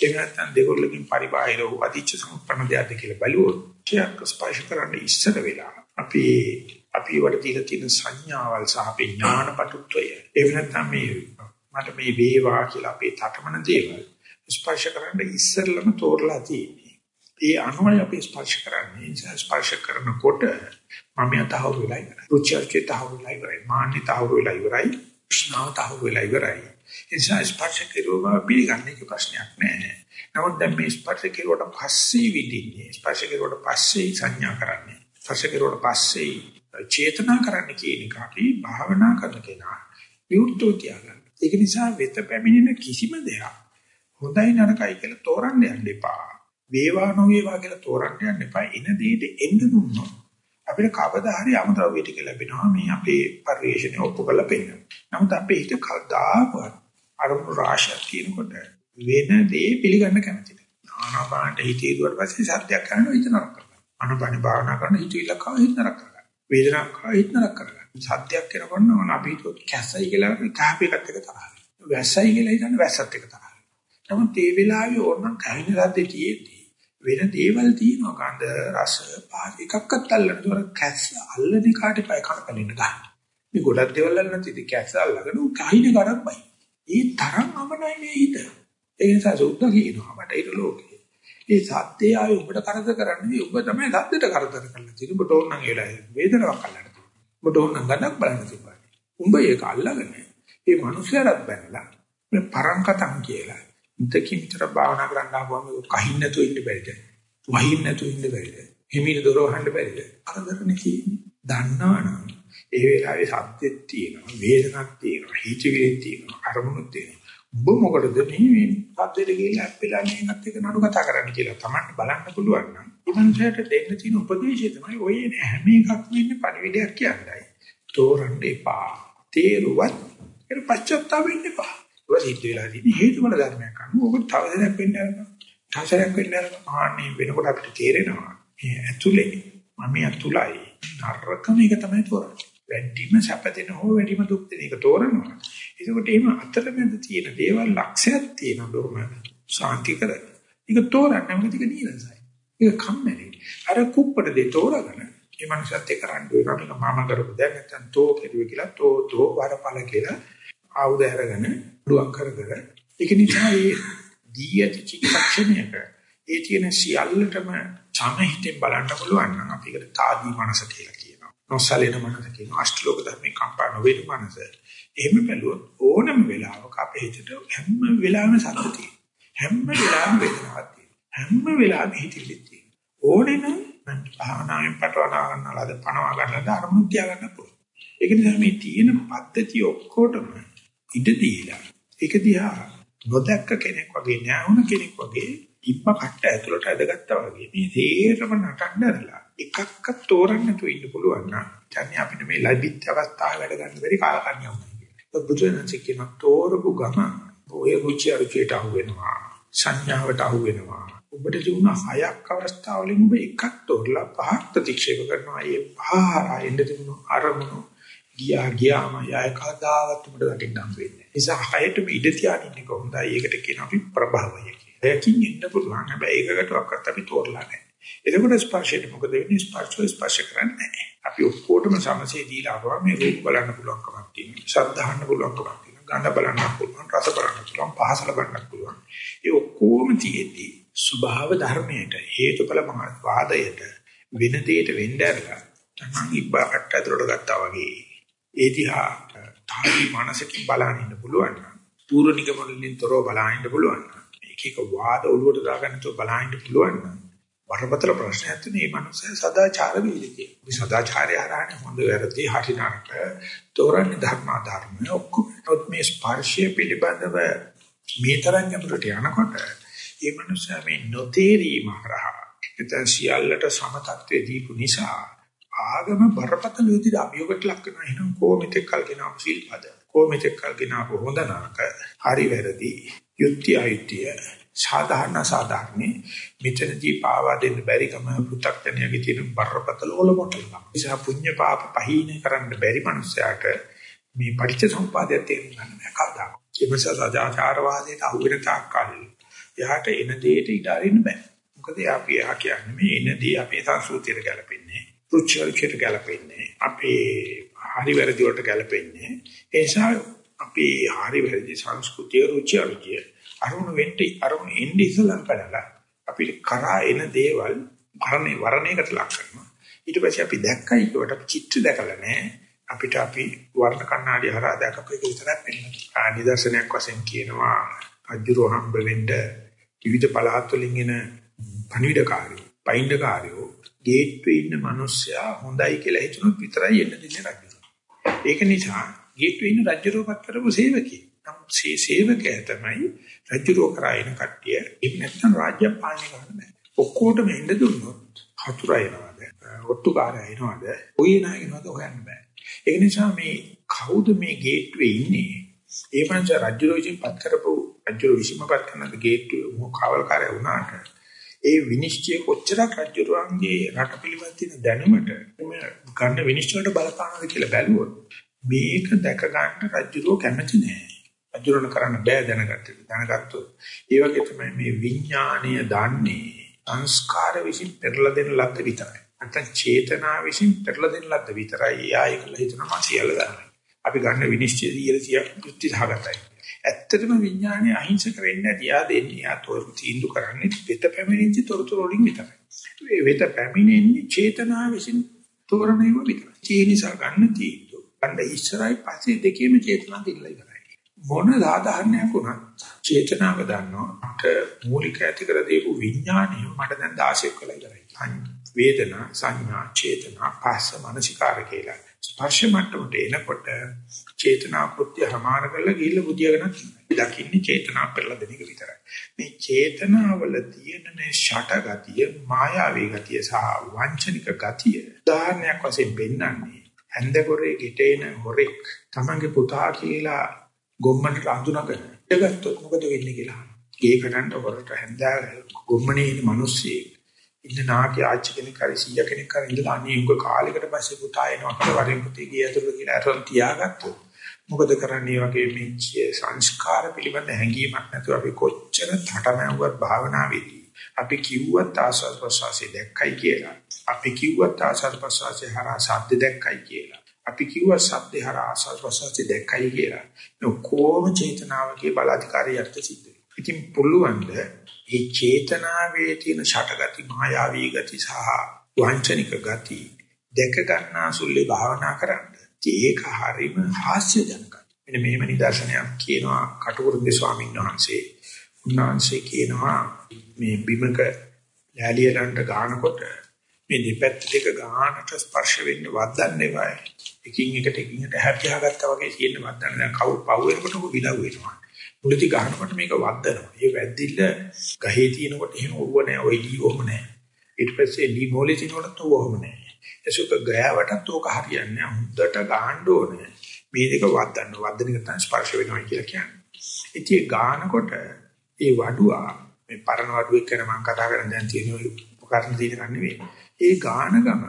එහෙම නැත්නම් දෙගොල්ලකින් පරිබාහිර වූ අධිච්ච සම්පන්න දෙයක්ද කියලා බලුවොත් ටිකක් ස්පර්ශ කරන්න ඉස්සර වෙලා අපි අපි වල තියෙන තියෙන සංඥාවල් සහ අපේ ඥානපටුත්වය එහෙම නැත්නම් මේ මට මේ වේවා කියලා අපේ තටමන දේවල් ස්පර්ශ කරන්න ඉස්සරලම තෝරලා තියෙන්නේ ඒ අනුවයි අපි ස්පර්ශ කරන්නේ ස්පර්ශ කරනකොට මම යතහවුරු වෙලා ඉවරයි. රුචර්චේ තහවුරු වෙලා ඉවරයි. මාන්නි තහවුරු වෙලා ඉවරයි. ක්ෂ්ණාව තහවුරු වෙලා ඉවරයි. ඒ නිසා ස්පර්ශ කෙරුවම පිළිගන්නේ කිසි ප්‍රශ්නයක් නැහැ. නමුත් දැන් මේ ස්පර්ශ කෙරුවට පස්සේ විදින්නේ. ස්පර්ශ කෙරුවට පස්සේ සංඥා කරන්නේ. ස්පර්ශ කෙරුවට පස්සේ චේතනා කරන්න කියන එක අපි භාවනා කරන කෙනා විවුර්තෝ තියාගන්න. ඒක නිසා වෙත පැමිණෙන කිසිම දෙයක් හොඳයි නරකයි කියලා තෝරන්න යන්න එපා. වේවා නොවේවා කියලා තෝරන්න යන්න එපා. එන දෙයට එන්න දුන්නොත් අපිට කවදා හරි අමද්‍රව්‍ය ටික ලැබෙනවා මේ අපේ පරිශ්‍රණය ඔප්පු කරලා පෙන්නන. නමුත් අපේ හිත කවදාකවත් අරමුණු රාශියක් තියෙනකොට වෙන දේ පිළිගන්න කැමති නැහැ. ආනාපානට හිත යොදුවට පස්සේ සත්‍යයක් කරනවා හිත නරක කරනවා. ආනාපාන භාවනා කරන හිත ඉලක්කව හිත නරක කරනවා. වේදනාවක් කරා හිත නරක කරනවා. සත්‍යයක් කරනකොට නම් අපි හිතුව කැසයි කියලා කහපේකත් එක තරහ. වැස්සයි කියලා හිතන්නේ වැස්සත් එක තරහ. නමුත් මේ වෙලාවේ ඕනනම් කහින රද්දේ තියෙද්දි වෙන දේවල් තියෙනවා ගඳ රස පහස එකක්වත් අල්ලන්න දුර කැස්ස අල්ලන්නේ කාටේ පය කන පැලෙන්න ගන්න. මේ ගොඩක් දේවල් අල්ලන්න තියදී කැස්ස අල්ලගෙන උ කහින කරක් බයි. ඒ තරම් අමනයි මේ හිත. ඒ නිසා සුද්ධ කියනවා මට ඒක ලෝකේ. ඒ සත්‍යය ආයේ උඹට කරදර කරන්නේ ඔබ තමයි සද්දට කරදර කරලා තියෙන්නේ. ඔබට ඕන නම් ඒලා වේදනාවක් අල්ලන්න තියෙනවා. ඔබට ඕන නම් ගණක් බලන්න තිබ්බා. උඹ ඒක අල්ලගෙන මේ මිනිස්යාට බැලලා මේ පරංකතම් කියලා ඉතකින් විතර භාවනා කරන්න ආවම කහින් නැතුව ඉන්න බැරිද? වහින් නැතුව ඉන්න බැරිද? හිමින දොර වහන්න බැරිද? අරදරනේ කියන්නේ. දන්නවනම් ඒ වෙලාවේ සත්‍යෙත් තියෙනවා, වේදනක් තියෙනවා, හිතවිලිත් තියෙනවා, අරමුණුත් තියෙනවා. ඔබ මොකටද මේ මේ සද්දෙට ගිහිල්ලා අප්පෙලා මේකත් එක්ක නඩු කතා කරන්න කියලා තමයි බලන්න පුළුවන් නම්. ඉමන්සයට දෙන්න තියෙන උපදේශය තමයි ඔය හැම එකක්ම ඉන්නේ පරිවිඩයක් කියන්නයි. තෝරන්න එපා. තේරුවත් ඒක පශ්චාත්තාප වෙන්න එපා. ඒක සිද්ධ වෙලා තියෙන හේතුඵල ධර්මයක් අනුව ඔබ තව දෙයක් වෙන්න යනවා. තවසරයක් වෙන්න යනවා. ආන්නේ වෙනකොට අපිට තේරෙනවා. මේ ඇතුලේ මම ඇතුලයි නරකම එක තමයි තෝරන්නේ. වැඩිම සැපදෙන හෝ වැඩිම දුක් දෙන එක තෝරනවා. ඒකට එහෙම අතරමැද තියෙන දේවල් ලක්ෂයක් තියෙනවා බොහොම සාන්ති කර. ඒක තෝරන්න මොකද ඒක නීරසයි. ඒක කම්මැලි. අර කුප්පට දෙ තෝරගෙන මේ මනුස්සයත් එක්ක රණ්ඩු වෙනවා මම කරපු දැන් නැත්තම් තෝ කෙරුවේ කියලා තෝ තෝ වරපල කියලා ආයුධ අරගෙන දුවක් කර කර ඒක නිසා මේ දී ඇති චිත්තක්ෂණයක ඒ තියෙන සියල්ලටම සමහිතෙන් බලන්න පුළුවන් නම් අපි ඒකට තාදී මනස කියලා කියනවා. නොසලෙන මනස කියනවා. අෂ්ටලෝක ධර්මේ කම්පා නොවන මනස. එහෙම බැලුවොත් ඕනම වෙලාවක අපේ හිතට හැම වෙලාවෙම සතුටි. හැම වෙලාවෙම වේදනාවක් තියෙනවා. හැම වෙලාවෙම හිතෙලි තියෙනවා. ඕනේ නම් මම භාවනාවෙන් පටවනා ගන්නලාද පණවා ගන්නලාද අරමුණු තියා ගන්න පුළුවන්. ඒක නිසා මේ තියෙන පද්ධතිය ඔක්කොටම ඉඩ දීලා ඒක දිහා නොදැක්ක කෙනෙක් වගේ නෑවුන කෙනෙක් වගේ ඉබ්බ කට්ට ඇතුළට ඇදගත්තා වගේ මේ තේරම නටන්නදලා එකක්වත් තෝරන්න නැතුව ඉන්න පුළුවන් නම් දැන් අපිට මේ ලැබිච්ච අවස්ථාව වැඩ ගන්න බැරි කාලකන්ණියක් නෙවෙයි. බුදුරජාණන් කියන තෝරපු ගම ඔය රුචි අරුචියට අහු වෙනවා. සංඥාවට අහු වෙනවා. ඔබට ජීුණ හයක් අවස්ථාවලින් ඔබ එකක් තෝරලා පහක් ප්‍රතික්ෂේප කරනවා. ඒ පහ ආයෙන්න තිබුණු අරමුණු ගියා ගියාම යය කවදාවත් උඹට දකින්න හම්බ වෙන්නේ. ඒ නිසා හයටම ඉඳ තියාගෙන ඉන්න කොහොමදයි? ඒකට කියන අපි ප්‍රභවය කියලා. ඒකින් ඉන්න පුළුවන්. හැබැයි ඒකකටවත් අපි තෝරලා නැහැ. එතකොට ස්පර්ශයට මොකද වෙන්නේ? ස්පර්ශය ස්පර්ශ කරන්නේ නැහැ. අපි ඔක්කොටම සමසේ දීලා ආවා මේ රූප බලන්න පුළුවන්කමක් තියෙනවා. ශබ්ද අහන්න පුළුවන්කමක් තියෙනවා. ගඳ බලන්න පුළුවන්, රස බලන්න පුළුවන්, පහස ලබන්න පුළුවන්. ඒ ඔක්කොම තියෙද්දී ස්වභාව ධර්මයට හේතුඵල වාදයට වෙන දෙයකට වෙන්න ඇරලා තමන් ඉබ්බාකට ඇතුලට ගත්තා වගේ ඒ දිහා තායි මානසිකින් බලන්න ඉන්න පුළුවන් නම් පූර්ව නිගමනලින් තොරව බලන්න ඉන්න පුළුවන් නම් එක එක වාද ඔළුවට දාගන්න තෝ බලන්න ඉන්න පුළුවන් නම් බරපතල ප්‍රශ්නයක් තියෙන මේ මනුස්සය සදාචාර වේදිකේ. මේ සදාචාරය හරහානේ හොඳ වැරදි හරි නරක තෝරන්නේ ධර්මාධර්ම. ඔක්කොම මේ ස්පර්ශය පිළිබඳව මේ තරම් ගැඹුරට යනකොට මේ මනුස්සයා මේ නොතේරීම හරහා එතන සියල්ලට සමතත්වයේ දීපු නිසා ආගම බරපතල විදිහට අභියෝගයට ලක් කරනවා එහෙනම් කොහොමද කල් ගෙනාව සිල්පද? කොහොමද කල් ගෙනාව හොඳ නරක? හරි වැරදි. යුක්ති අයුක්තිය සාධාරණ සාධාරණේ මෙතනදී පාවා දෙන්න බැරි කම පෘථග්ජනයාගේ තියෙන බරපතල ඔලොමොටලම. නිසා පුඤ්ඤ පාප පහිනේ කරන්න බැරි මනුස්සයාට මේ පටිච්ච සමුපාදය තේරුම් ගන්න බෑ කවදාක. ඒ නිසා සදාචාරවාදයට අහු වෙන තාක්කල් එයාට එන දෙයට ඉඩ අරින්න බෑ. මොකද අපි එහා කියන්නේ මේ එන දේ අපේ සංස්කෘතියට ගැලපෙන්නේ. රුචියට ගැලපෙන්නේ. අපේ හරි වැරදි වලට ගැලපෙන්නේ. ඒ නිසා අපේ හරි වැරදි සංස්කෘතිය රුචි අරුචිය අරුණ වෙන්න අරුණ එන්නේ ඉස්සලම් බලලා අපි කරා එන දේවල් වරණේ වරණයකට ලක් කරනවා ඊට පස්සේ අපි දැක්කයි ඒකට අපි චිත්‍ර දැකලා නැහැ අපිට අපි වර්ණ කණ්ණාඩි හරහා දැකපු එක විතරක් පෙන්නනවා නිදර්ශනයක් වශයෙන් කියනවා අජුරෝ හම්බ වෙන්න විවිධ පළාත් වලින් එන පණිවිඩකාරයෝ පයින්ඩකාරයෝ ගේට්වේ ඉන්න මිනිස්සයා හොඳයි කියලා හිතනොත් විතරයි එන්න දෙන්නේ රජු. ඒක නිසා ගේට්වේ ඉන්න රජුරෝපත් කරපු සේවකී. නමුත් මේ සේවකයා තමයි රජුරෝ කරායන කට්ටිය. ඒක නැත්නම් රාජ්‍ය පාලනය කරන්න බෑ. ඔක්කොටම එන්න දුන්නොත් හතුරා එනවාද? ඔට්ටුකාරයා එනවාද? ඔය නායකනවාද හොයන්න බෑ. ඒ නිසා මේ කවුද මේ ගේට්වේ ඉන්නේ? ඒ පංච රජුරෝ විසින් පත් කරපු රජුරෝ විසින්ම පත් කරන ගේට්වේ මොකවල්කාරය වුණාට ඒ විනිශ්චය කොච්චරක් රජුරුවන්ගේ රට පිළිබඳ තියෙන දැනුමට ගන්න විනිශ්චය වලට බලපානවද කියලා බැලුවොත් මේක දැක ගන්න රජුරුව කැමති නෑ. අජුරණ කරන්න බෑ දැනගත්තේ. දැනගත්තොත් ඒ වගේ තමයි මේ විඥාණය දන්නේ සංස්කාර විසින් පෙරලා දෙන ලද්ද විතරයි. නැත්නම් චේතනා විසින් පෙරලා දෙන ලද්ද විතරයි. එයා ඒකල හිතනවා සියල්ල දන්නේ. අපි ගන්න විනිශ්චය 100 යුක්ති සහගතයි. ඇත්තටම විඥානය අහිංසක වෙන්නේ නැති. යා දෙන්නේ යා තොරතු තීන්දුව කරන්නේ වෙත පැමිණෙච්ච තොරතුරු වලින් විතරයි. ඒ වෙත පැමිණෙන්නේ චේතනා විසින් තෝරණයම විතරයි. ඒ නිසා ගන්න තීන්දුව. ගන්න ඉස්සරයි පස්සේ දෙකේම චේතනා දෙල්ලයි කරන්නේ. මොන සාධාරණයක් වුණත් චේතනාව දන්නවට මූලික ඇති කර දීපු විඥාණය මට දැන් 16ක් වෙලා ඉවරයි. වේදනා සංඥා චේතනා පස්ස මනසිකාර කියලා. ස්පර්ශ මට්ටමට එනකොට චේතනා කෘත්‍ය හමාර කරලා ගිහිල්ලා බුදියාගෙන දකින්නේ චේතනා පෙරලා දෙන එක විතරයි. මේ චේතනාවල තියෙන මේ ෂට ගතිය, මායාවී ගතිය සහ වංචනික ගතිය උදාහරණයක් වශයෙන් පෙන්වන්නේ හැන්දකොරේ ගෙටේන හොරෙක් තමන්ගේ පුතා කියලා ගොම්මන්ට අඳුනගෙන ඉඳගත්තොත් මොකද වෙන්නේ කියලා. ගේ කඩන්න වරට හැන්දා ගොම්මනේ ඉන්න මිනිස්සෙක් ඉන්න නාකි ආච්චි කෙනෙක් හරි සීයා කෙනෙක් හරි ඉඳලා අනේ උග කාලයකට පස්සේ පුතා එනවා කියලා වරෙන් පුතේ ගිය ඇතුළට කියලා අරන් තියාගත්තොත් මොකද කරන්නේ වගේ මේ සංස්කාර පිළිබඳ හැඟීමක් නැතුව අපි කොච්චර තටමැව්වත් භාවනාවේදී අපි කිව්වත් ආස්වාද ප්‍රසවාසය දැක්කයි කියලා අපි කිව්වත් ආස්වාද ප්‍රසවාසය හරහා සාධ්‍ය දැක්කයි කියලා අපි කිව්වා සබ්දේ හරහා ආස්වාද ප්‍රසවාසය දැක්කයි කියලා. කොහොම චේතනාවකේ බලාධිකාරී අර්ථ සිද්ධ වෙනවා. ඉතින් පුළුවන් ද මේ චේතනාවේ තියෙන ෂටගති මායාවී ගති සහ වංචනික ගති දෙක ගන්නාසුල්ලේ භාවනා කරන්න. ඒක හරීම හාස්‍යජනකයි. මෙන්න මෙහෙම නිදර්ශනයක් කියනවා කටුකුරුන්ගේ ස්වාමීන් වහන්සේ. උන්වහන්සේ කියනවා මේ බිමක ලෑලියලන්ට ගානකොට මේ දෙපැත්ත දෙක ගානට ස්පර්ශ වෙන්න වදන්නේ වයි. එකින් එකට එකින් එකට හැප්පියා ගත්තා වගේ තියෙන වදන්න දැන් කවු පව් වෙනකොට විලව් වෙනවා. මුලති ගන්නකොට මේක වද්දනවා. ඒ වැද්දිල්ල ගහේ තියෙනකොට එහෙම ඕව නැහැ. ඔය දී ඕම නැහැ. ඊට පස්සේ දී මොලේ තියෙනකොට ඕවම නැහැ. ඒසුක ගෑවටත් ඕක හරියන්නේ නැහැ. හුද්දට ගහන්න ඕනේ. මේ දෙක වද්දන්න. වද්දන එක තමයි ස්පර්ශ වෙනවා කියලා කියන්නේ. ඉතින් ගානකොට ඒ වඩුවා මේ පරණ වඩුවෙක් ගැන මම කතා කරන දැන් තියෙන උපකරණ තියෙන නෙවෙයි. ඒ ගාන ගම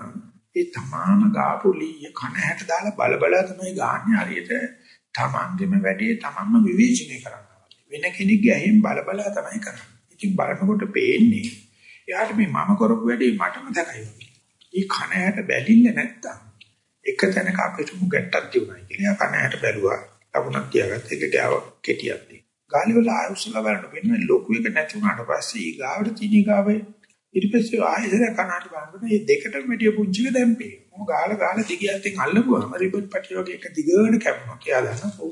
ඒ තමාම ගාපු ලීය කන හැට දාලා බල බල තමයි ගාන්නේ හරියට තමන්ගේම වැඩේ තමන්ම විවේචනය කරනවා. වෙන කෙනෙක්ගේ ඇහෙන් බල බල තමයි කරන්නේ. ඉතින් බලනකොට පේන්නේ එයාට මේ මම කරපු වැඩේ මටම දැකයි වගේ. ඊ කන හැට බැලින්න නැත්තම් එක තැනක අපිට මුගට්ටක් තිබුණා කියලා කන හැට බැලුවා. ලකුණක් තියාගත්ත එක ගාව කෙටියක් දී. ගාලි වල ආයුෂල බලන්න වෙන ලොකු එක නැති වුණාට පස්සේ ඊ ගාවට තියෙන ගාවේ ඊට පස්සේ ආයෙත් කනට බලනකොට මේ දෙකටම මෙඩිය පුංචික දැම්පේ. මොක ගාලා ගාලා දිගියත්ෙන් අල්ලපුවාම රිබන් පටි වගේ එක දිගට කැපුණා කියලා දන්නා.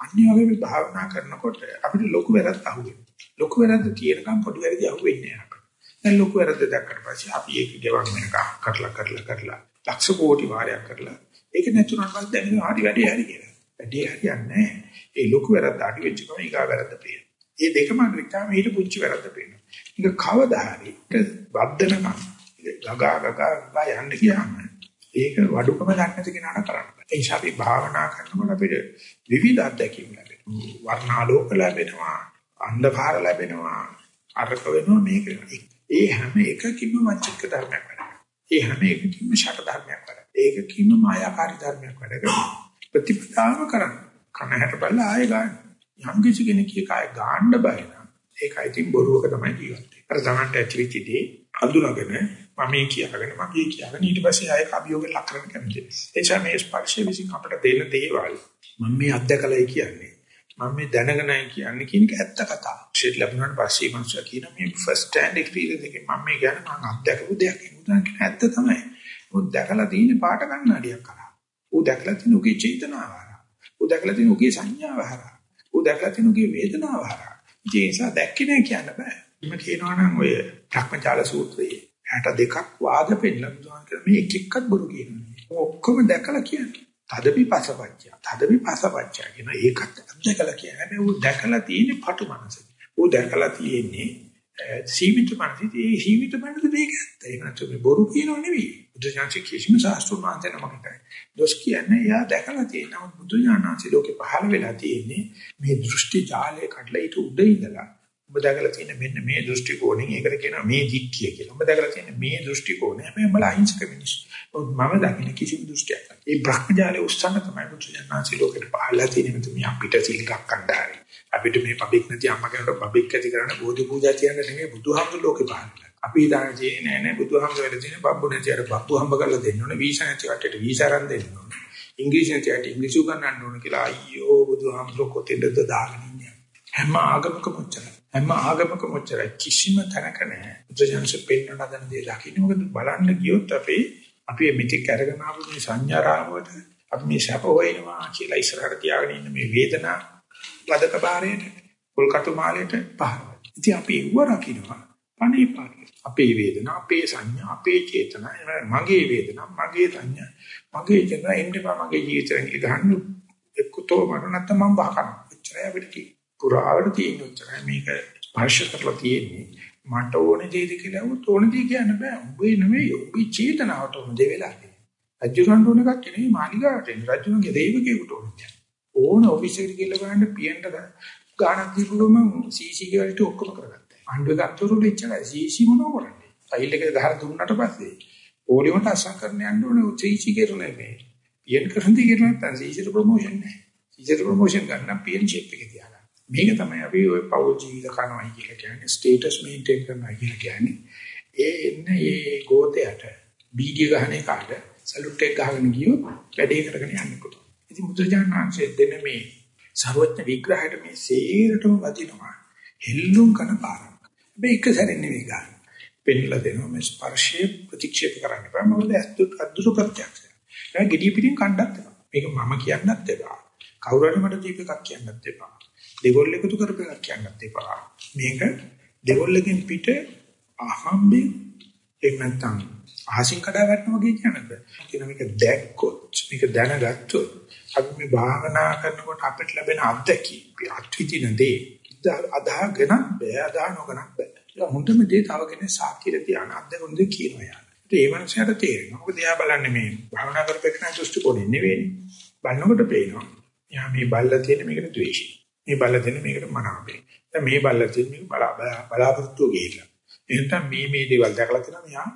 අනිත් වගේ මේ භාවනා කරනකොට අපිට ලොකු වැරද්ද අහුවෙනවා. ලොකු වැරද්ද තියෙනකම් පොඩි වැරදි අහුවෙන්නේ නැහැ අපිට. දැන් ලොකු වැරද්ද දැක්කට පස්සේ අපි ඒක ගෙවන් වෙනකම් කරලා කරලා කරලා ලක්ෂ කෝටි වාරයක් කරලා ඒක නැතුණාට පස්සේ දැනෙන හරි වැඩි හරි කියලා. වැඩි හරියන්නේ නැහැ. ඒ ලොකු වැරද්ද අඩු වෙච්ච ගමන් ඊගා වැරද්ද පේනවා. මේ දෙකම අඩු වෙච්චාම ඊට පුංචි වැරද්ද පේනවා. ඒක කවදා හරි වද්දනකම් ගගා ගගා ගගා යන්න ගියාම ඒක වඩුකම දන්නද කෙනාට කරන්න බෑ. ඒ නිසා අපි භාවනා කරනකොට අපිට විවිධ අත්දැකීම් ලැබෙනවා. වර්ණාලෝක ලැබෙනවා, අන්ධකාර ලැබෙනවා, අරක වෙනවා මේක. ඒ හැම එකකින්ම මච්චක ධර්මයක් වැඩ ඒ හැම එකකින්ම ෂට ධර්මයක් වැඩ ඒකකින්ම මායාකාරී ධර්මයක් වැඩ කරනවා. ප්‍රතිපදාව කරන්න. කනහැට බලලා ආයෙ ගන්න. යම් කිසි කෙනෙක් කාය ගන්න බය නම් ඒකයි තින් බොරුවක තමයි ජීවත් වෙන්නේ. අර තමන්ට ඇතිවිච්ච දේ අඳුනගෙන මම මේ කියලාගෙන මගේ කියලාගෙන ඊට පස්සේ ආයෙ අභියෝග ලක් කරන්න කැමතියි. ඒ නිසා මේ ස්පර්ශය විසින් අපට දෙන දේවල් මම මේ අත්දකලයි කියන්නේ. මම මේ දැනගෙනයි කියන්නේ කියන එක ඇත්ත කතාව. ෂෙඩ් ලැබුණාට පස්සේ මනුස්සයා කියන මේ ෆස්ට් හෑන්ඩ් එක්ස්පීරියන්ස් එකෙන් මම මේ කියන්නේ මම අත්දකපු දෙයක් නුදුන කියන ඇත්ත තමයි. උන් දැකලා තියෙන පාට කන්නඩියක් කරා. ඌ දැකලා තියෙන උගේ චේතනාව හරහා. ඌ දැකලා තියෙන උගේ සංඥාව හරහා. ඌ දැකලා තියෙන උගේ වේදනාව හරහා. ඒ නිසා දැක්කේ නැහැ කියන්න බෑ. මම කියනවා නම් ඔය භ්‍රමජාල සූත්‍රයේ 62ක් වාද පෙන්නලා බුදුහාම කියන මේ එක එක්කත් බොරු කියනවා. ඔක්කොම දැකලා කියන්නේ. තදවිපසපච්චය. තදවිපසපච්චය කියන ඒකත් දැකලා කියන්නේ. හැබැයි ඌ දැකලා තියෙන්නේ පටු මනස. ඌ දැකලා තියෙන්නේ සීමිත මනස. ඒ සීමිත මනස දෙක ඇත්ත. ඒක නැත්නම් මේ බොරු කියනව නෙවෙයි. බුදුසසුන කිසිම ශාස්ත්‍රීය මාතන නමකට. දොස් කියන්නේ එයා දැකලා තියෙනවා බුදුඥානන්සේ ලෝකේ පහළ වෙලා තියෙන්නේ මේ දෘෂ්ටි ජාලය කඩලා ඊට උඩ ඉඳලා ඔබ දැකලා තියෙන මෙන්න මේ දෘෂ්ටි කෝණයෙන් ඒකට කියනවා මේ දික්කිය කියලා. ඔබ දැකලා තියෙන මේ දෘෂ්ටි කෝණය හැබැයි උඹලා අහිංසක මිනිස්සු. මම දකින්න කිසිම දෘෂ්ටියක් නැහැ. ඒ භ්‍රමජාලේ උස්සන්න තමයි බුදුජානනාංශී ලෝකෙට පහළලා තියෙන මෙතන මේ අපිට සීලක් කණ්ඩායම්. අපිට මේ පබික් නැති අම්මා කෙනෙකුට පබික් ඇති කරන්න බෝධි පූජා තියන්න නෙමෙයි බුදුහාමුදුර ලෝකෙ පහළලා. අපි ඉදාන ජීනේ නෑ නෑ බුදුහාමුදුර වෙලා තියෙන බබ්බු නැති අර බබ්බු හම්බ කරලා දෙන්න ඕනේ. වීසා නැති කට්ටියට වීසා අරන් දෙන්න ඕනේ. ඉංග්‍රීසි නැති අයට ඉංග්‍රීසි උගන්වන්න ඕනේ කියලා අයියෝ බුදුහාමුදුර කොතෙන්ද දාගෙන ඉන්නේ. හැම ආගමකම ඔච්චරයි. හැම ආගමකම ඔච්චරයි. කිසිම තැනක නැහැ. බුදුජානක පෙන්නන දන දේ දකින්න මොකද බලන්න ගියොත් අපි අපි මෙතෙක් අරගෙන ආපු මේ සංඥාරාමවල අපි මේ සැප හොයනවා කියලා ඉස්සරහට තියාගෙන ඉන්න මේ වේදනා වදක බාරයට පොල්කටු මාලයට පහරවල. ඉතින් අපි ඒව රකින්නවා. පණේ පාරේ. අපේ වේදනා, අපේ සංඥා, අපේ චේතනා, මගේ වේදනා, මගේ සංඥා, මගේ චේතනා එන්නේ මගේ ජීවිතේ ගහන්න එක්කතෝ මරණ නැත්නම් මම බහ කරනවා. එච්චරයි අපිට තියෙන්නේ. පුරාවට තියෙන උච්චරයි මේක ස්පර්ශ කරලා තියෙන්නේ මට ඕනේ දෙයද කියලා වුත් ඕනේ දෙය කියන්න බෑ. උඹේ නෙමෙයි උඹේ චේතනාවට ඕනේ දෙ වෙලා රජුරන්ට ඕනේ කට්ටිය නෙමෙයි මාලිගාවට එන්නේ. රජුගේ දේවකයෙකුට ඕනේ ඕන ඔෆිස් එකට ගිහලා බලන්න පියන්ට ගානක් දීපුවම සීසී වලට ඔක්කොම කරගත්තා. අඬුව ගත්තොරු ඉච්චලා සීසී මොනව කරන්නේ? ෆයිල් එක ගහලා දුන්නාට පස්සේ ඕලියට අසම් කරන්න යන්න ඕනේ සීසී කෙරුණේ මේ පියන් කරන්නේ කියලා නැත්නම් සීසීට ප්‍රොමෝෂන් නැහැ. සීසීට ප්‍රොමෝෂන් ගන්න පියන් චිප් එක තියාගන්න. මේක තමයි අපි ওই පෞල් ජීවිත කරනවා කියලා කියන්නේ ස්ටේටස් මේන්ටේන් කරනවා කියලා කියන්නේ. ඒ එන්නේ ඒ ගෝතයට බීඩිය ගහන එකට සලුට් එක ගහගෙන ගියොත් වැඩේ කරගෙන යන්න පුළුවන්. ඉතින් මුද්‍රජානංශයේ දෙන මේ සර්වඥ විග්‍රහයට මේ සේරටම වදිනවා. හෙල්ලුම් කරන පාරක්. මේ එක සැරෙන් නෙවෙයි ගන්න. පෙන්නලා දෙනවා මේ ස්පර්ශයේ ප්‍රතික්ෂේප කරන්න බෑ. මොකද අද්දුරු ප්‍රත්‍යක්ෂය. ඒක gediy පිටින් කණ්ඩත් වෙනවා. මේක මම කියන්නත් එපා. කවුරු හරි මට දීප එකක් කියන්නත් එපා. දෙගොල්ල එකතු කරපේක් කියන්නත් එපා. මේක දෙගොල්ලකින් පිට අහම්බෙන් එහෙම නැත්නම් අහසින් කඩා වැටෙනවා වගේ කියනද? කියන මේක දැක්කොත් මේක දැනගත්තොත් අපි මේ භාවනා කරනකොට අපිට ලැබෙන අත්දැකීම් අත්විඳින දේ අදාගෙන බෑ අදා නොකරක් බෑ. ඒක හොඳම දේ තව කෙනෙක් සාක්ෂියට තියාන අත්දැකුම් දෙක කියනවා යාන. ඒ මනුස්සයාට තේරෙනවා. මොකද එයා බලන්නේ මේ භාවනා කරපෙන්න දෘෂ්ටි කොටේ නෙවෙයි. බලනකොට පේනවා. යා මේ බල්ලා තියෙන මේකට ද්වේෂය. මේ බල්ලා තියෙන මේකට මනාපය. දැන් මේ බල්ලා තියෙන මේක බලාපොරොත්තු ගිහිල්ලා. එහෙනම් මේ මේ දේවල් දැකලා තියෙනවා මෙයා.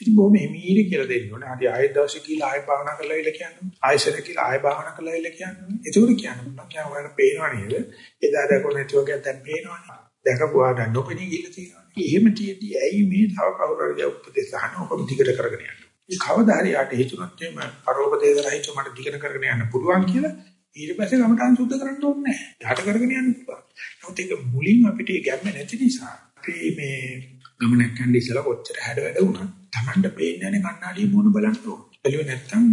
ඉතින් බොහොම එමීරි කියලා දෙන්න ඕනේ. හරි ආයෙත් දවසේ කියලා ආයෙ භාවනා කරලා ඉල කියන්නේ. ආයෙසර කියලා ආයෙ භාවනා කරලා ඉල කියන්නේ. ඒකෝට කියන්නේ මම කියන ඔයාලට පේනව නේද? එදා දැකුව නැති වගේ දැන් පේනවනේ. දැකපුවාට නොපෙනී ගිහලා තියෙනවා. එහෙම තියෙද්දි ඇයි මේ තව කවුරු හරි උපදේශ අහන ඔකම දිගට කරගෙන යන්නේ? මේ කවදා හරි යාට හිතුනොත් එහෙම පරෝපදේශ රහිත මට දිගට කරගෙන යන්න පුළුවන් කියලා ඊට පස්සේ කමටහන් සුද්ධ කරන්න ඕනේ නැහැ. යාට කරගෙන යන්න පුළුවන්. නමුත් ඒක මුලින් අපිට ගැම්ම නැති නිසා අපි මේ ගමනක් යන්න ඉස්සලා කොච්චර හැඩ වැඩ වුණත් Tamanට පේන්නේ නැහැ කණ්ණාඩිය මූණ බලන්න ඕන. බැලුවේ නැත්තම්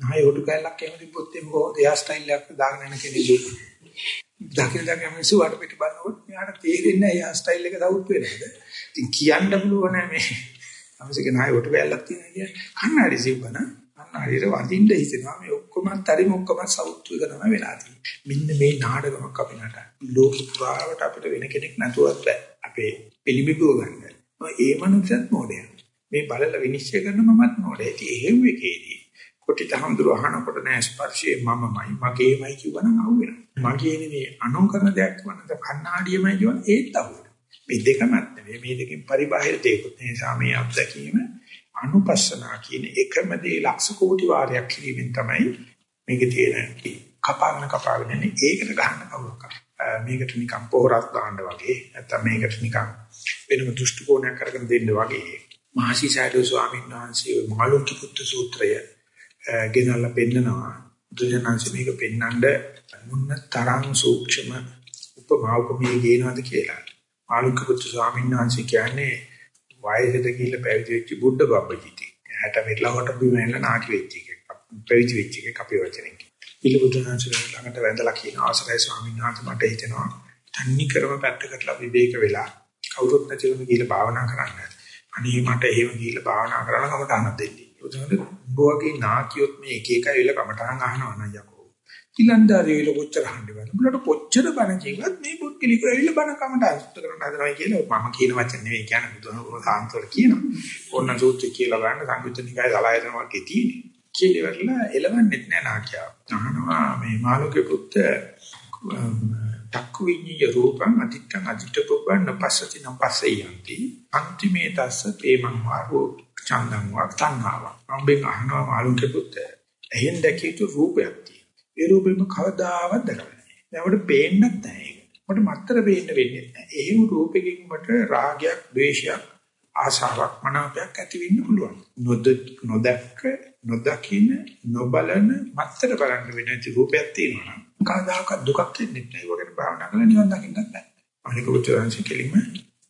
නාය ඔඩු කැලක් එහෙම තිබ්බොත් එimhe කොහොමද එයා ස්ටයිල් එකක් දාගෙන යන කෙනෙක්. දකින දකින මිනිස්සු වට පිට බලනකොට මෙයාට තේරෙන්නේ නැහැ එයා ස්ටයිල් එක දවුත් වෙන්නේ. ඉතින් කියන්න පුළුවන් මේ අමසගේ නාය ඔඩු කැලක් තියෙනවා කියන්නේ කණ්ණාඩි සිව්වන කණ්ණාඩියට වදින්න හිතෙනවා මේ ඔක්කොම තරි ඔක්කොම සවුත් එක තමයි වෙලා තියෙන්නේ. මෙන්න මේ නාටකමක් අපි නට ලෝක පුරාවට අපිට වෙන කෙනෙක් නැතුවත් බෑ. අපේ පිළිඹුව ගන්න. ඒ මනුස්සයත් මොඩේ. මේ බලලා විනිශ්චය කරන මමත් මොඩේ. ඉතින් එහෙම එකේදී කොටිත හඳුර අහනකොට නෑ ස්පර්ශයේ මමමයි මගේමයි කියවනම් අහුවෙනවා. මගේ නෙවෙයි අනුන් කරන දෙයක් වන්නද කණ්ණාඩියමයි කියවන ඒත් අහුවෙනවා. මේ දෙකමත් නෙවෙයි මේ දෙකෙන් පරිබාහිර දෙයක්ත් නිසා මේ අත්දැකීම අනුපස්සනා කියන එකම දේ ලක්ෂ කෝටි වාරයක් කිරීමෙන් තමයි මේක තියෙන කපාගෙන කපාගෙන යන්නේ. ඒකට ගහන්න කවුරක් මේකට නිකන් පොහොරක් දාන්න වගේ නැත්නම් මේකට නිකන් වෙනම දෘෂ්ටි කෝණයක් අරගෙන දෙන්න වගේ. මහසි සයිඩෝ ස්වාමීන් වහන්සේ මාළුක්‍ය පුත්තු සූත්‍රය ගෙනල්ලා පෙන්නනවා. දුජනන්සේ මේක පෙන්නඳ මුන්න තරම් සූක්ෂම උපමාවක මේ ගේනවාද කියලා. මාළුක්‍ය පුත්තු ස්වාමීන් වහන්සේ කියන්නේ වයසට ගිහිල්ලා පැවිදි වෙච්ච බුද්ධ බබ්බජිති 60 මෙట్లా කොට බිම එන්න නාකි වෙච්ච එක පැවිදි වෙච්ච එක අපේ වචනෙන් පිළිබුදුනාංශ ළඟට වැඳලා කියන ආසරයි ස්වාමීන් වහන්සේ මට හිතෙනවා තන්නි කරම පැත්තකටලා විවේක වෙලා කවුරුත් නැතිවම ගිහලා භාවනා කරන්න. අනේ මට එහෙම ගිහලා භාවනා කරන්න කමටහනක් දෙන්නේ. උදාහරණ බොවගේ නාකියොත් මේ එක එක ඇවිල්ලා කමටහන් අහනවා නම් යකෝ. ඊලන්දාරියල කොච්චර හන්නේ බලන්න. උඹලට කොච්චර බණ කියවත් මේ පුත්කලික ඇවිල්ලා බණ කමටහන් සුද්ධ කරන්න හදනවා කියලා මම කියන වචන නෙවෙයි කියන්නේ බුදුහාමුදුරුවෝ සාන්තවල කියනවා. ඕන්න සූත්‍රය කියලා ගන්න සංයුත්තනිකාය සලායතන වර්ගයේ තියෙන්නේ. කියලා එලවන්නෙත් නෑ නාකියා. අහනවා මේ මාළුගේ පුත්ත චක්කු විඤ්ඤය රූපං අතිත්තං අදිට්ඨපොබ්බන් නපස්සති නපස්සයන්ති අන්තිමේ තස්ස තේමං වාරෝ චන්දං වා තණ්හාව අම්බෙන් අහනවා මාළුගේ පුත්ත එහෙන් දැකියතු රූපයක් තියෙනවා ඒ රූපෙම කවදාවත් දැකලා නැහැ දැන් පේන්නත් නැහැ ඒක මට මත්තර පේන්න වෙන්නේ නැහැ ඒ රූපෙකින් මට රාගයක් ද්වේෂයක් ආසාවක් මනාපයක් ඇති වෙන්න පුළුවන් නොදැක්ක නොදකින්න නොබලන මත්තර බලන්න වෙන රූපයක් තියෙනවා නම් කවදාකවත් දුකක් එන්නේ නැහැ. ඒකට භාවනා කරලා නිවන් දකින්නත් බෑ. අනික උච්චාරංශ කෙලින්ම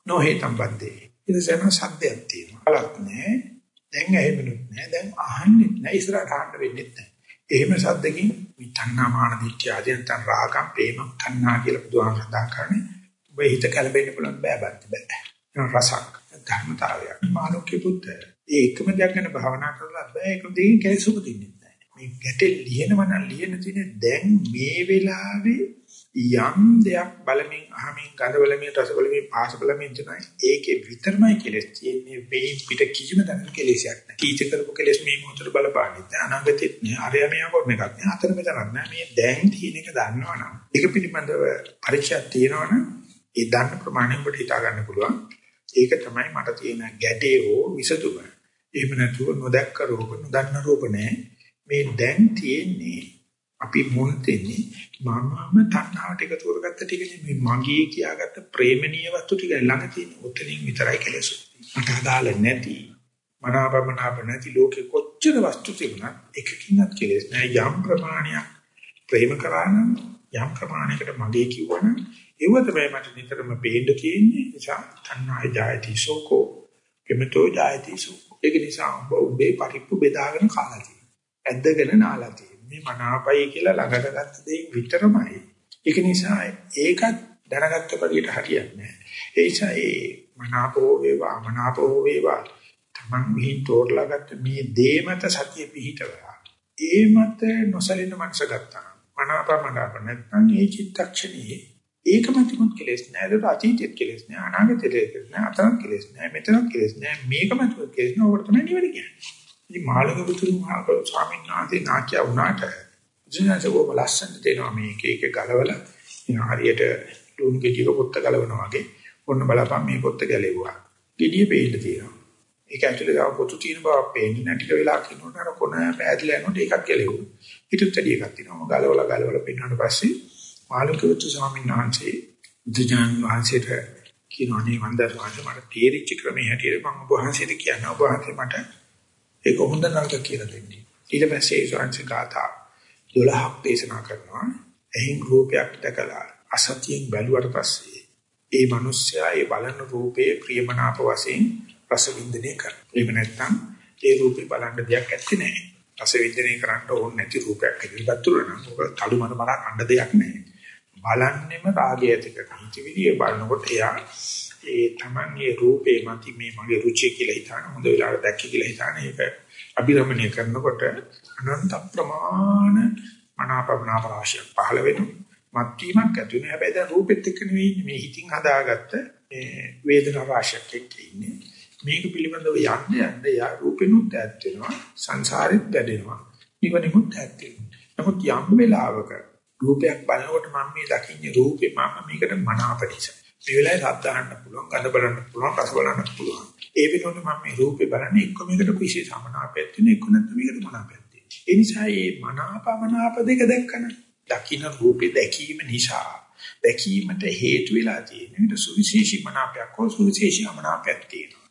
නොහේතම් බද්දේ. ඉතින් සද්දයක් තියෙනවා. බලක් නැහැ. දැන් ඇහෙමිනුත් නැහැ. දැන් අහන්නෙත් නැහැ. ඉස්සරහට අහන්න වෙන්නේ නැහැ. එහෙම සද්දකින් විතණ්ණා මාන දිට්ඨිය ආදීන් තන් රාගම් ප්‍රේම තණ්හා කියලා බුදුහාම සඳහන් කරන්නේ. ඔබ හිත කලබෙන්න පුළුවන් බෑ බද්ද බෑ. රසක් ධර්මතාවයක්. මානෝක්‍ය පුත්‍ර. ඒ එකම දෙයක් ගැන භාවනා කරලා බෑ ඒක දෙකෙන් කැසුම දෙන්නේ. මේ ගැටේ ලියනවා නම් ලියන තියෙන දැන් මේ වෙලාවේ යම් දෙයක් බලමින් අහමින් ගඳ බලමින් රස බලමින් පාස බලමින් තමයි ඒකේ විතරමයි කෙලස් තියෙන්නේ මේ පිට කිසිම දැනන කෙලෙසයක් නැහැ. කීච කරපු කෙලස් මේ මොහොතේ බලපාන්නේ නැහැ. අනාගතෙත් නෑ. අරය මෙයා කරන එකක් නෑ. අතර මෙතනක් නෑ. මේ දැන් තියෙන එක දන්නවනම් ඒක පිළිබඳව පරිචයක් තියෙනවනම් ඒ දන්න ප්‍රමාණය ඔබට හිතා ගන්න පුළුවන්. ඒක තමයි මට තියෙන ගැටේ හෝ විසතුම. එහෙම නැතුව නොදැක්ක රූප නොදන්න රූප නෑ. මේ දැන් තියෙන්නේ අපි මුල් දෙන්නේ මමම තණ්හාවට එකතු කරගත්ත ටිකනේ මේ මගේ කියාගත්ත ප්‍රේමණීය වස්තු ටික ළඟ තියෙන. උතනින් විතරයි කෙලෙසු. මට අදාළ නැති මනාපමනාප නැති ලෝකෙ කොච්චර වස්තු තිබුණත් එකකින්වත් කෙලෙස් නෑ යම් ප්‍රමාණයක් ප්‍රේම කරානම් යම් ප්‍රමාණයකට මගේ කිව්වනම් ඒව තමයි මට නිතරම පේන්න තියෙන්නේ. නිසා තණ්හාය ජායති සෝකෝ කෙමතෝ ජායති සෝකෝ. ඒක නිසා ඔබ ඔබේ පරිප්පු බෙදාගෙන කාලා ඇද්දගෙන නාලා තියෙන්නේ. මනාපයි කියලා ළඟට ගත්ත දෙයින් විතරමයි. ඒක නිසා ඒකත් දැනගත්ත පරිදි හරියන්නේ නැහැ. ඒ නිසා ඒ මනාපෝ වේවා මනාපෝ වේවා තමන් මිහින් තෝරලා ගත්ත මේ දේ මත සතිය පිහිටවලා ඒ මත නොසලින මනස ගත්තා. මනාපමනාප නැත්නම් ඒ චිත්තක්ෂණයේ ඒකමතිමුත් කෙලස් නෑ ඒක අතීතයේ කෙලස් නෑ අනාගතයේ කෙලස් නෑ අතන කෙලස් නෑ මෙතන කෙලස් නෑ මේකමතිමුත් කෙලස් නෑ ඔකට තමයි නිවන කියන්නේ. ඉතින් මාළක පුතුරු ස්වාමීන් වහන්සේ නාකිය වුණාට ජීනසකෝ ලස්සන දෙනවා මේක එක ගලවලා හරියට ලුණු ගෙඩියක පොත්ත ගලවනවා වගේ ඔන්න බලපන් මේ පොත්ත ගැලෙවුවා. ගෙඩිය පෙන්න තියෙනවා. ඒක ඇතුලේ ගාව පොතු තියෙන බව පේන්නේ නැතික වෙලා කියනකොට අර කොන පෑදලා යනකොට ඒකත් ගැලෙවුවා. ඊටත් වැඩි එකක් තියෙනවා. ගලවලා ගලවලා පෙන්නාට පස්සේ මාළුකවතු ස්වාමීන් වහන්සේ දුජාන් වහන්සේට කියනෝනේ වන්දර වහන්සේ මට තේරිච්ච ක්‍රමයේ හැටියට මම ඔබ වහන්සේට කියන්න ඔබ වහන්සේ මට ඒක හොඳ නරක කියලා දෙන්නේ. ඊට පස්සේ ඒ ස්වාමීන් ගාථා 12ක් දේශනා කරනවා. එහින් රූපයක් දැකලා අසතියෙන් බැලුවට පස්සේ ඒ මිනිස්සයා ඒ බලන රූපයේ ප්‍රියමනාප වශයෙන් රස වින්දනය කරනවා. එහෙම නැත්නම් ඒ රූපේ බලන්න දෙයක් ඇත්තේ නැහැ. රස වින්දනය කරන්න ඕනේ නැති රූපයක් ඉදිරියට තුරන. ඔක තලු මන මන කණ්ඩ දෙයක් නැහැ. බලන්නෙම රාගය ඇති කරන. ඉතිවිලිය බලනකොට එයා ඒ තමන්ගේ රූපේ මත මේ මගේ රුචිය කියලා හිතාන හොඳ වෙලාවට දැක්ක කියලා හිතාන ඒක අභිරමණය කරනකොට අනන්ත ප්‍රමාණ මනාපමනාප රාශියක් පහළ වෙනවා. මත්වීමක් ඇති වෙනවා. හැබැයි දැන් රූපෙත් එක්ක නෙවෙයි මේ හිතින් හදාගත්ත මේ වේදනා රාශියක් එක්ක ඉන්නේ. මේක පිළිබඳව යන්න යන්න යා රූපෙනුත් ඈත් වෙනවා. සංසාරෙත් වැඩෙනවා. නිවනෙමුත් ඈත් වෙනවා. නමුත් යම් වෙලාවක රූපයක් බලනකොට මම මේ දකින්නේ රූපේ මම මේකට මනාප නිසා. මේ වෙලාවේ රත් දාන්න පුළුවන්, ගඳ බලන්න පුළුවන්, රස බලන්න පුළුවන්. ඒ වෙනකොට මම මේ රූපේ බලන්නේ එක්ක මේකට විශේෂ සමනාපයක් තියෙන, එක්ක නැත්නම් මේකට මනාපයක් තියෙන. ඒ නිසා මේ මනාපමනාප දෙක දැක්කම දකින්න රූපේ දැකීම නිසා දැකීමට හේතු වෙලා තියෙන විදිහ සුවිශේෂී මනාපයක් හෝ සුවිශේෂී අමනාපයක් තියෙනවා.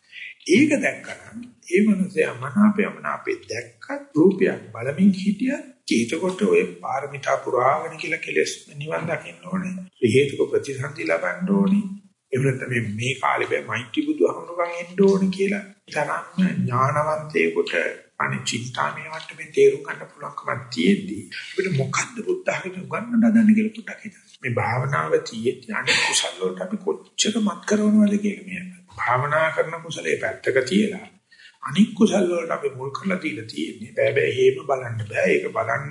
ඒක දැක්කම ඒ මනසේ අමනාපය අමනාපේ දැක්කත් රූපයක් බලමින් හිටිය චේතකොට ඔය පාරමිතා පුරාගෙන කියලා කෙලස් නිවන් දකින්න ඕනේ. හේතුක ප්‍රතිසන්දි ලබන්න ඕනේ. ඒකට මේ මේ කාලේ බෑ මෛත්‍රී බුදුහමනකම් එන්න ඕනේ කියලා තරම් ඥානවන්තයෙකුට අනේ චින්තාමය වට්ටමේ තේරුම් ගන්න පුළුවන්කමක් තියෙද්දි අපිට මොකද්ද බුද්ධහගෙන උගන්වන්න හදන්නේ කියලා පොඩ්ඩක් හිතන්න. මේ භාවනාව තියෙද්දි අනේ කුසල වලට අපි කොච්චර මත් කරනවද කියලා මේ භාවනා කරන කුසලයේ පැත්තක තියලා අනික් කුසල වලට අපි මුල් කරලා දීලා තියෙන්නේ. බෑ බෑ හේම බලන්න බෑ. ඒක බලන්න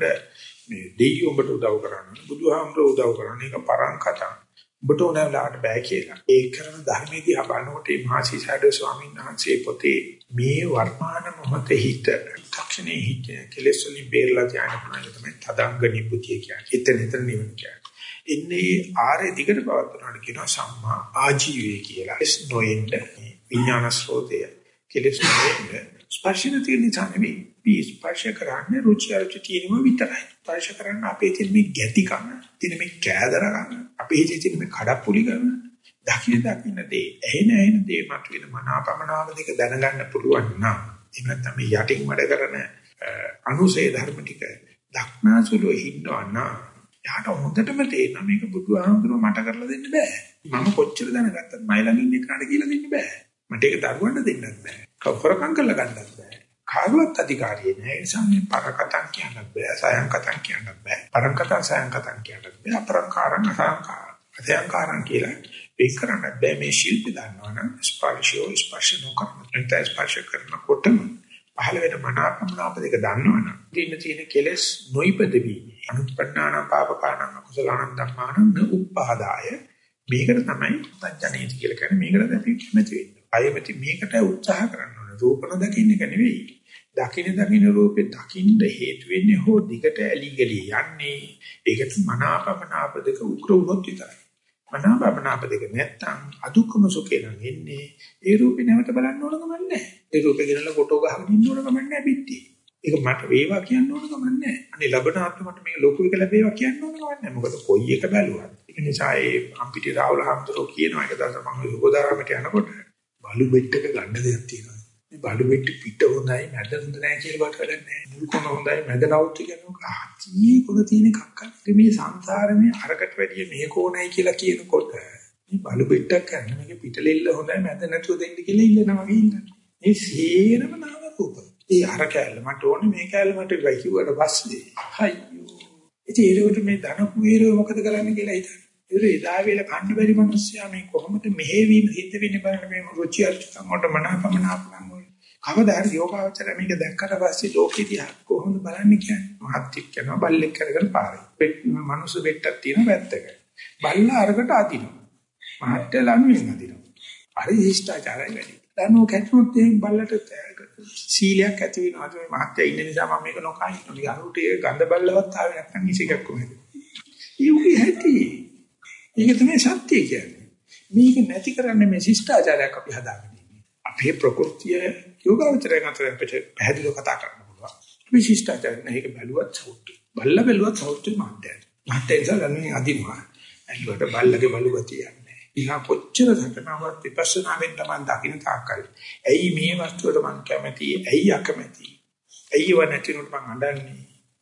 මේ දෙයියෝ උඹට උදව් කරන්න. බුදුහාමර උදව් කරන්න. ඒක පරං කතා. ඔබට ඕනෑමලාට බෑ කියලා. ඒ කරන ධර්මයේදී අබනකොට මේ මහසිසඩ ස්වාමීන් වහන්සේ පොතේ මේ වර්තමාන මොහොතේ හිත තක්ෂණේ හිත කෙලෙස් වලින් බේරලා ධානය කරන තමයි තදංග නිබුතිය කියන්නේ. එතන එතන නිවන කියන්නේ. එන්නේ ආරේ දිගට පවත්වනවාට කියනවා සම්මා ආජීවය කියලා. එස් නොයෙන්න විඥාන ස්රෝතය කෙලෙස් නොයෙන්න ස්පර්ශන තියෙන නිසා නෙවෙයි. මේ ස්පර්ශ කරන්නේ රුචි අරුචි තියෙනම විතරයි. ස්පර්ශ කරන්න අපේ තියෙන මේ ගැතිකම, තියෙන මේ කෑදරකම, අපේ හිතේ තියෙන මේ කඩප්පුලිකම, දකින්න දකින්න දේ, ඇහෙන ඇහෙන දේ මත වෙන මනාපමනාව දෙක දැනගන්න පුළුවන් නම්, එහෙම නැත්නම් මේ යටින් වැඩ කරන අනුසේ ධර්ම ටික දක්නාසුලෝ හින්නවා යාට හොඳටම තේරෙනවා මේක බුදුහාමුදුරුවෝ මට කරලා දෙන්න බෑ. මම කොච්චර දැනගත්තත් මයි ළඟින් ඉන්න කෙනාට කියලා දෙන්න බෑ. මට ඒක දරුවන්ට දෙන්නත් බෑ. කවරකම් කරලා ගන්නත් බෑ. කාගවත් අධිකාරිය නෑ. ඒ නිසා මේ පරකටන් කියන්නත් බෑ. සයන් කතන් කියන්නත් බෑ. පරංකතන් සයන් කතන් කියන්නත් බෑ. අපරංකාරං අසංකාර. අධ්‍යංකාරං කියලා වෙන් කරන්න බෑ මේ ශිල්පී දන්නවනම් ස්පර්ශෝ ස්පර්ශ නොකරන. එතන ස්පර්ශ කරනකොටම පහළ වෙන මනාපමනාප දෙක දන්නවනම් දින තියෙන කෙලස් නොයිපදවි. අනුත්පන්නාන පාපකානං කුසලානං ධම්මානං උප්පාදාය මේකට තමයි පංචනේති කියලා කියන්නේ මේකට අපි කැමති වෙන්නේ. අයමැති මේකට උත්සාහ කරන්න ඕනේ. රූපන දකින්න එක නෙවෙයි. දකින්න දකින්න රූපේ දකින්න හේතු වෙන්නේ හෝ දිගට ඇලි ගලි යන්නේ. ඒකට මනාපමනාප දෙක උග්‍ර වුණොත් විතරයි. මනාපමනාප දෙක නැත්තම් අදුක්කම සුඛේ නම් එන්නේ. ඒ රූපේ නැවත බලන්න ඕන ගමන් නැහැ. ඒ රූපේ ගෙනලා ෆොටෝ ගහගෙන ඉන්න ඕන ගමන් නැහැ පිටි. ඒක මට වේවා කියන්න ඕන ගමන් නැහැ. අනේ ලබන ආත්ම මට මේක ලොකු එක ලැබේවා කියන්න ඕන ගමන් නැහැ. මොකද කොයි එක බැලුවත්. ඒ නිසා ඒ අම්පිටි රාහුල හම්දුරෝ කියනවා ඒක තමයි මම යෝගදාරමට යනකොට බලු බෙට් එක ගන්න දෙයක් තියෙනවා. මේ බලු බෙට් පිට හොඳයි මැද හොඳ නැහැ කියලා බට වැඩක් නැහැ. මුල් කොන හොඳයි මැද නවුත් කියනවා. ආචී කොන තියෙන එකක් අක්ක මේ සංසාරේ අරකට වැඩිය මේක ඕනයි කියලා කියනකොට මේ බලු බෙට්ටක් ගන්න මේක පිටලෙල්ල හොඳයි මැද නැතුව දෙන්න කියලා ඉල්ලනවා වගේ ඉන්නවා. මේ සේරම නාම රූප. ඒ අර කැලල මට ඕනේ මේ කැලල මට ඉවයි කිව්වට පස්සේ අයියෝ. ඉතින් ඒකට මේ ධන කුවේරෝ මොකද කරන්නේ කියලා හිතන්න. ඒක එදා වේල කන්න බැරි මිනිස්සයා මේ කොහොමද මෙහෙවීම සිද්ධ වෙන්නේ බලන්න මේ රුචි අරුචිකම් වලට මනාපමනාපම් වල කවදා හරි යෝගාවචර මේක දැක්කට පස්සේ ලෝකෙ දිහා කොහොමද බලන්නේ කියන්නේ? මහත්ෙක් කරනවා බල්ලෙක් කරගෙන පාරේ. පෙට් මනුස්ස බෙට්ටක් තියෙන පැත්තක. බල්ලා අරකට අදිනවා. මහත්ය ලණුවෙන් අදිනවා. හරි ශිෂ්ටාචාරය වැඩි. ලණුව කැටුනොත් එහෙන් බල්ලට සීලයක් ඇති වෙනවා. මේ මහත්ය ඉන්න නිසා මම මේක නොකා ඉන්නවා. අරුට ඒ ගඳ බල්ලවත් ආවේ නැත්නම් ඉසිකක් කොහෙද? යුගී හැටි. ඒක තමයි සත්‍ය කියන්නේ. මේක නැති කරන්නේ මේ ශිෂ්ටාචාරයක් අපි හදාගන්න. අපේ ප්‍රകൃතිය යෝගාවචරය අතර අපිට පැහැදිලිව කතා කරන්න පුළුවන්. මේ ශිෂ්ටාචාරය නැහික බැලුවත් සෞත්‍ය. බල්ල බැලුවත් සෞත්‍ය මාත්‍යයි. මාත්‍යයි සලන්නේ අදිනවා. ඇල්ලුවට බල්ලගේ බලු ගතිය යන්නේ. ඉහා කොච්චර සකනාවක් විපස්සනාවෙන් තමයි දකින්න තාක්කල්. ඇයි මේ වස්තුවට මං කැමති? ඇයි අකමැති? ඇයි ව නැතිනොත් මං අඬන්නේ?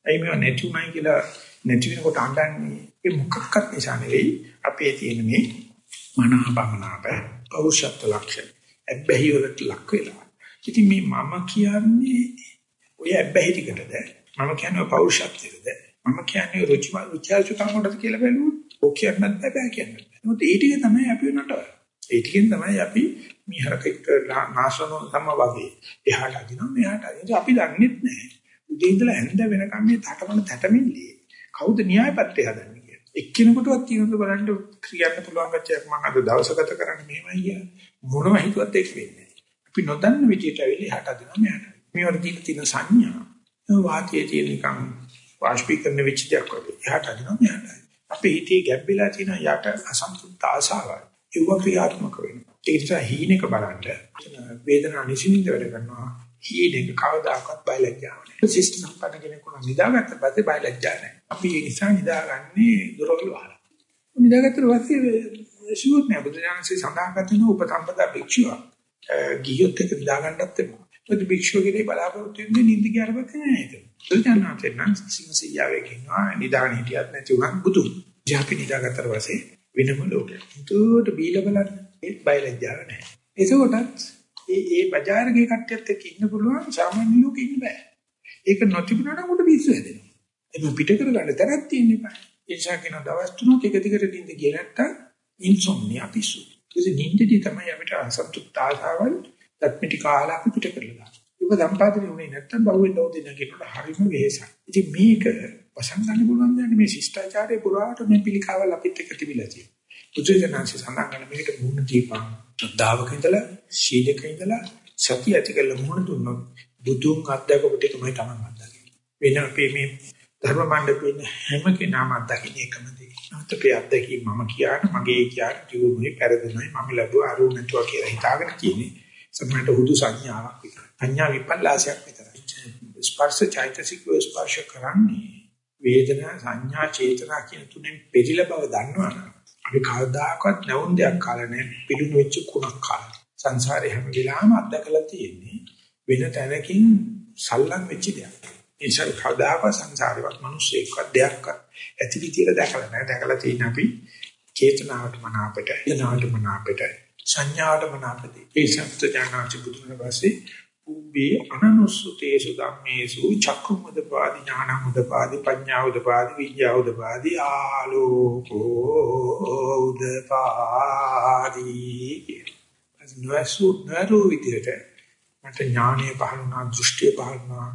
ඇයි මේව නැතුණයි කියලා නැති වෙනකොට අඬන්නේ? ඒ මොකක්වත් නිසා නෙවෙයි අපේ තියෙන මේ මනහපමනාප පෞරුෂත්ව ලක්ෂණ. ඇබ්බැහි වලට ලක් වෙලා. ඉතින් මේ මම කියන්නේ ඔය ඇබ්බැහි ටිකටද මම කියන්නේ පෞරුෂත්වයටද මම කියන්නේ රුචි රුචිආචුකම් වලට කියලා බැලුවොත් ඔක් කියන්නත් බෑ කියන්නත් බෑ. මොකද ඒ ටික තමයි අපි නටවන්නේ. ඒ ටිකෙන් තමයි අපි මිහරකෙක් නාශන සම වගේ එහාට අදිනවා මෙහාට අදිනවා අපි දන්නේත් නැහැ. උදේ ඉඳලා හැන්ද වෙනකම් මේ තටමන තැටමිල්ලේ කවුද න්‍යායපත්‍ය හදන්නේ කියලා. එක්කිනෙකුටවත් කියනද බලන්න කියන්න පුළුවන් ගැච්චයක් මම අද දවස ගත කරන්නේ මෙහෙමයි කියලා. මොනම හිතුවත් ඒක වෙන්නේ නැහැ. අපි නොදන්න විදියට ඇවිල්ලා එහාට අදිනවා මෙහාට. මේවට දීලා තියෙන සංඥා වාතයේ තියෙන නිකන් වාෂ්පීකරණ වෙච්ච දෙයක් වගේ. එහාට අදිනවා මෙහාට. අපේ හිතේ ගැබ්බෙලා තියෙන යට අසන්තුෂ්ත ආසාවල්. ඒව ක්‍රියාත්මක වෙනවා. ඒ නිසා හීනෙක බලන්න වේදනාව නිසින්ද වැඩ කරනවා. හීනෙක කවදාකවත් බයලජ්ජාව නැහැ. සිස්ටම් සම්පන්න කෙනෙකුට නිදාගත්ත පස්සේ බයලජ්ජා නැහැ. අපි ඒ නිසා නිදාගන්නේ දොරවල් වහලා. නිදාගත්තට පස්සේ ෂුවර් නෑ බුදුරජාණන්සේ සඳහන් කරන උපසම්පදා භික්ෂුව ගියොත් එක නිදාගන්නත් එපා. ඒත් භික්ෂුවගේ බලාපොරොත්තු වෙන්නේ නිින්ද කියලා නෑ ඒක. බුදුරජාණන්සේ නම් සිංහසියාවේ කියනවා නිදාගෙන හිටියත් නැති උනත් බුදු. ජාපි නිදාගත්තට පස්සේ වෙනම ලෝකයක්. උතුට බීල බලන්න ඒත් බයලජ්ජාව නැහැ. ඒකකොටත් ඒ ඒ බજારගේ කට්ටියත් එක්ක ඉන්න පුළුවන් සාමාන්‍ය ලෝකෙ ඉන්න බෑ. ඒක නොතිබුණා නම් උඩ පිස්සු හැදෙනවා. ඒක පිට කරගන්න තැනක් තියෙන්න බෑ. ඒ නිසා කියන දවස් තුනක් එක දිගට නිින්ද ගියේ නැත්තම් ඉන්සොම්නියා පිස්සු. ඒ නිින්දදී තමයි අපිට අසතුට ආසාවල් දත්මිටි කාලා අපි පිට කරලා දාන්නේ. ඒක සම්පාදනය වුණේ නැත්තම් බහුවෙන් දවදින කෙනෙකුට හරිම වෙහසක්. ඉතින් මේක වසංගන්න පුළුවන් දැන් මේ ශිෂ්ටාචාරයේ පුරාට මේ පිළිකාවල් අපිත් එක්ක තිබිලා තියෙනවා. බුදුජානන්සේ සඳහන් කරන මේකට මුහුණ දීපන්. ශ්‍රද්ධාවක ඉඳලා සීලක ඉඳලා සතිය ඇති කරලා මුහුණ දුන්නොත් බුදුන් අත්දකපු ටිකමයි තමයි අත්දකින්නේ. වෙන අපේ මේ ධර්ම මණ්ඩපේ හැම කෙනාම අත්දකින්නේ එකම දේ. අපේ අත්දැකීම් මම කියන මගේ කියන ජීවුනේ පෙරදුනයි මම ලැබුවා අරු නැතුව කියලා හිතාගෙන කියන්නේ. සමහරට හුදු සංඥාවක් විතරයි. සංඥා විපල්ලාසයක් විතරයි. ස්පර්ශ චෛතසික ස්පර්ශ කරන්නේ වේදනා සංඥා චේතනා කියන තුනෙන් පෙරිලා බව දන්නවනම් අපි කවදාකවත් නැවුම් දෙයක් කාලා නැහැ පිටුණු වෙච්ච කුණක් කාලා. සංසාරේ හැම වෙලාවෙම අත්දකලා තියෙන්නේ වෙන තැනකින් සල්ලම් වෙච්ච දෙයක්. ඒසල් කවදාකවත් සංසාරේවත් මිනිස්සෙක්වත් දෙයක්වත් ඇති විදියට දැකලා නැහැ. දැකලා තියෙන අපි චේතනාවට මන අපට, යනාවට මන අපට, සංඥාවට මන අපට. ඒ සත්‍ය ඥානචි බුදුන් වහන්සේ උබ්බේ අනනුස්සතේසු ධම්මේසු චක්කුමුදපාදි ඥානමුදපාදි පඤ්ඤාවුදපාදි විඤ්ඤාවුදපාදි ආලෝකෝ උදපාදි අස්නවසු නරු විදියට මට ඥානීය පහළුණා දෘෂ්ටිය පහළුණා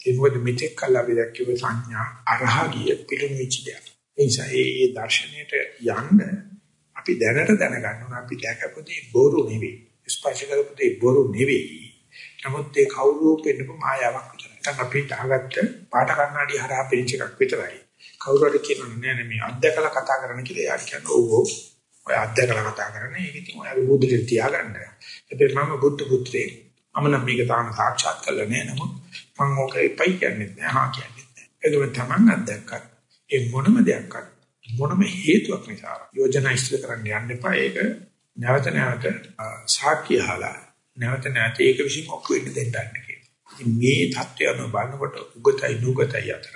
ඒ මොකද මෙතෙක් කල් අපි දැක්කේ සංඥා අරහගිය පිළිමිච්ච දෙයක්. ඒ නිසා ඒ දර්ශනයට යන්න අපි දැනට දැනගන්න ඕන අපි දැකපු දේ බොරු නෙවෙයි. ස්පර්ශ කරපු දේ බොරු නෙවෙයි. නමුත් ඒ කවුරුව පෙන්නපු මායාවක් විතරයි. නැත්නම් අපි දාගත්ත පාට කන්නාඩි හරහා පෙන්ච එකක් විතරයි. කවුරු හරි කියනවා නෑ නෑ මේ අත්දකලා කතා කරන්න කියලා එයා කියන්නේ ඔව් ඔව්. ඔය අත්දකලා කතා කරන්නේ ඒක ඉතින් ඔයාගේ බුද්ධිට තියාගන්න. හැබැයි මම බුද්ධ පුත්‍රයෙක්. මම නම් මේක තාම සාක්ෂාත් කරලා නෑ නමුත් මම ඕක එපයි කියන්නේ නෑ හා කියන්නේ නෑ. ඒක තමන් අත්දැක්කත් ඒ මොනම දෙයක්වත් මොනම හේතුවක් නිසා යෝජනා ඉස්තර කරන්න යන්න එපා. ඒක නැවත නැවත සාක්ෂි අහලා නැවත නැවත ඒක විසින් ඔප්පු වෙන්න දෙන්න කියලා. මේ தත්ත්වය අනුව බලනකොට උගතයි නුගතයි අතර.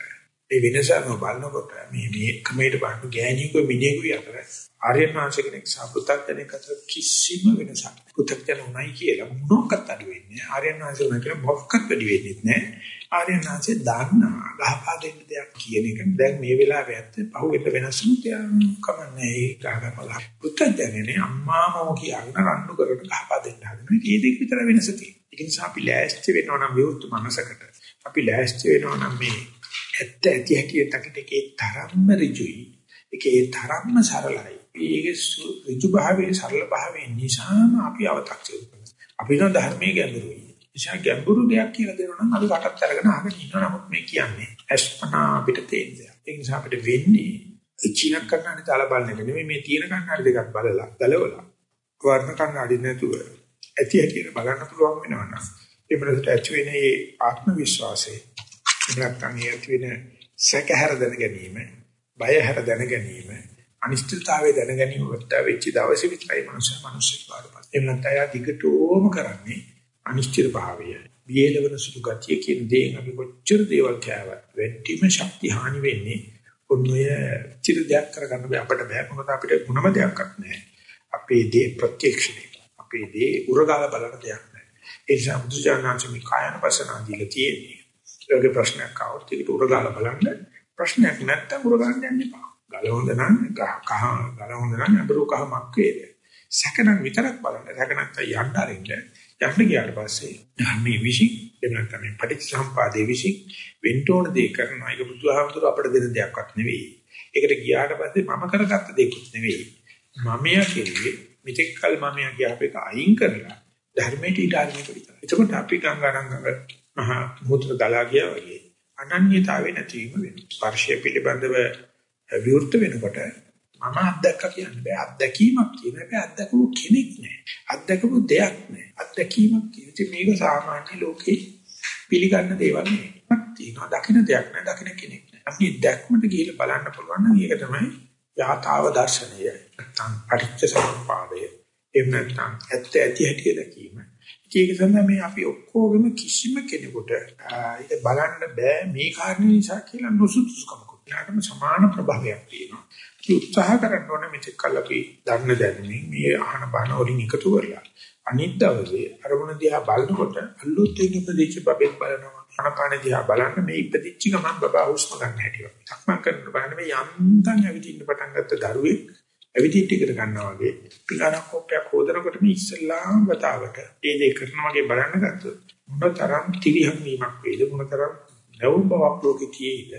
ඒ වෙනස අනුව බලනකොට මේ මේකමේට බලන ගෑණියෙකු මිනිහෙකු අතර ආර්ය මාංශ කෙනෙක් සහ පුතක්ජනෙක් අතර කිසිම වෙනසක්. පුතක්ජන උනායි කියලා මොනක්වත් අඩු වෙන්නේ නැහැ. ආර්ය මාංශ උනා කියලා මොකක්වත් වැඩි වෙන්නේ නැහැ. ආර්යයන් වහන්සේ දන්නවා ගහපා දෙන්න දෙයක් කියන එක දැන් මේ වෙලාවේ ඇත්ත පහුවෙන්න වෙනස් වුණත් කමන්නේ ඒ ගහපලා. පු탁ජනේ අම්මා මම කියාගෙන රණ්ඩු කරට ගහපා දෙන්න හදන. මේ දෙක විතර වෙනස තියෙනවා. ඒක නිසා අපි ලෑස්ති වෙනවා නම් විවෘත මනසකට. අපි ලෑස්ති වෙනවා නම් මේ ඇත්ත ඇති හැටි තකිටකේ තරම්ම ඍජුයි. ඒකේ තරම්ම සරලයි. ඒකේ ඍජු භාවයේ සරල භාවයේ නිසාම අපි අව탁සිරු කරනවා. අපි නම් ධර්මයේ ගැඹුරුයි. නිසා ගැඹුරු දෙයක් කියලා දෙනවා නම් අපි රටත් අරගෙන අහගෙන ඉන්නවා. නමුත් මේ කියන්නේ අස්පනා අපිට තේින්නේ. ඒ නිසා අපිට වෙන්නේ චීන කන්නාඩි දාලා බලන එක නෙමෙයි මේ තියෙන කන්නාඩි දෙකක් බලලා ගලවලා වර්ණ කන්නාඩි නැතුව ඇති හැටියට බලන්න පුළුවන් වෙනවා නම් ඒ මොනසට ඇති වෙන්නේ ආත්ම විශ්වාසය නැත්නම් ඒ ඇති වෙන සැකහැර දැන ගැනීම බය හැර දැන ගැනීම අනිශ්චිතතාවය දැන ගැනීම වට වෙච්ච දවසේ විතරයි මනුෂ්‍ය මනුෂ්‍ය බාරපත් එහෙම නැත්නම් එයා දිගටම කරන්නේ අනිශ්චිත භාවය බියලවන සුළු ගතිය කියන දේ අපි කොච්චර දේවල් කෑවත් වෙට්ටිම ශක්ති හානි වෙන්නේ ඔන්නය චිර දෙයක් කරගන්න බෑ අපිට බෑ මොකද අපිට මොනම දෙයක්වත් නැහැ. අපේ දේ ප්‍රත්‍යක්ෂණය. අපේ දේ උරගාල බලන දෙයක් නැහැ. ඒ නිසා බුදුජානනාංශ මේ කායන පසනා දීලා තියෙන්නේ. ඒකේ ප්‍රශ්නයක් આવුත් ඒක උරගාල බලන්න ප්‍රශ්නයක් නැත්තම් උරගාන්න යන්න එපා. ගල හොඳ නම් කහ ගල හොඳ නම් අබරු කහ මක් වේද. සැකනම් විතරක් බලන්න. සැක නැත්තම් යන්න අරින්න. යන්න ගියාට පස්සේ ධර්මයේ විශ්ි එහෙම නැත්නම් මේ පටිච්චසමුපාදයේ විශ්ි වෙන්න ඕන දේ කරනවා. ඒක බුදුහාමුදුර අපිට දෙන දෙයක්වත් නෙවෙයි. ඒකට ගියාට පස්සේ මම කරගත්ත දෙයක්වත් නෙවෙයි. මමයා කියන්නේ මෙතෙක් කල මමයා කියපේක අයින් කරලා ධර්මයට ඊට ආරම්භ කරලා. එතකොට අපි ගංගාරංගව මහා මුත්‍ර ගලා ගියා වගේ අනන්‍යතාවය නැතිවීම වෙනවා. ස්පර්ශය පිළිබඳව විවෘත වෙනකොට මම අත්දැක්ක කියන්න බෑ. අත්දැකීමක් කියන එක අත්දැකපු කෙනෙක් නෑ. අත්දැකපු දෙයක් නෑ. අත්දැකීමක් කියන්නේ මේක සාමාන්‍ය ලෝකේ පිළිගන්න දේවල් නෙවෙයි. තියෙනවා දකින්න දෙයක් නෑ. දකින්න කෙනෙක් නෑ. අපි දැක්මට ගිහිල්ලා බලන්න පුළුවන් නම් ඒක තමයි යථාව දර්ශනය. නැත්නම් පටිච්ච සමුප්පාදය. එහෙම නැත්නම් ඇත්ත ඇති හැටි දැකීම. ඒක සඳහා මේ අපි ඔක්කොගෙම කිසිම කෙනෙකුට ඒක බලන්න බෑ මේ කාරණේ නිසා කියලා නුසුසුකමක්. යාටම සමාන ප්‍රභාවයක් තියෙනවා. උත්සාහ කරන්න ඕනේ මෙතෙක් කල් අපි දන්න දැනුමින් මේ අහන බන වලින් එකතු කරලා අනිත් දවසේ අරමුණ දිහා බලනකොට අලුත් වෙන ප්‍රදේශ බබෙක් බලනවා අනපාන දිහා බලන්න මේ ඉපදිච්ච ගමන් බබා හුස්ම ගන්න හැටි වගේ. සක්මන් කරන බලන්න මේ යන්තම් ඇවිදින්න පටන් ගත්ත දරුවෙක් ඇවිදින්න ටිකට ගන්නවා වගේ පිටාන කෝපයක් හොදනකොට මේ ඉස්සල්ලාම වතාවට ඒ දේ කරන වගේ බලන්න ගත්තොත් මොනතරම් තිරිහන් වීමක් වේද මොනතරම් නැවුම් බවක් ලෝකේ තියෙයිද.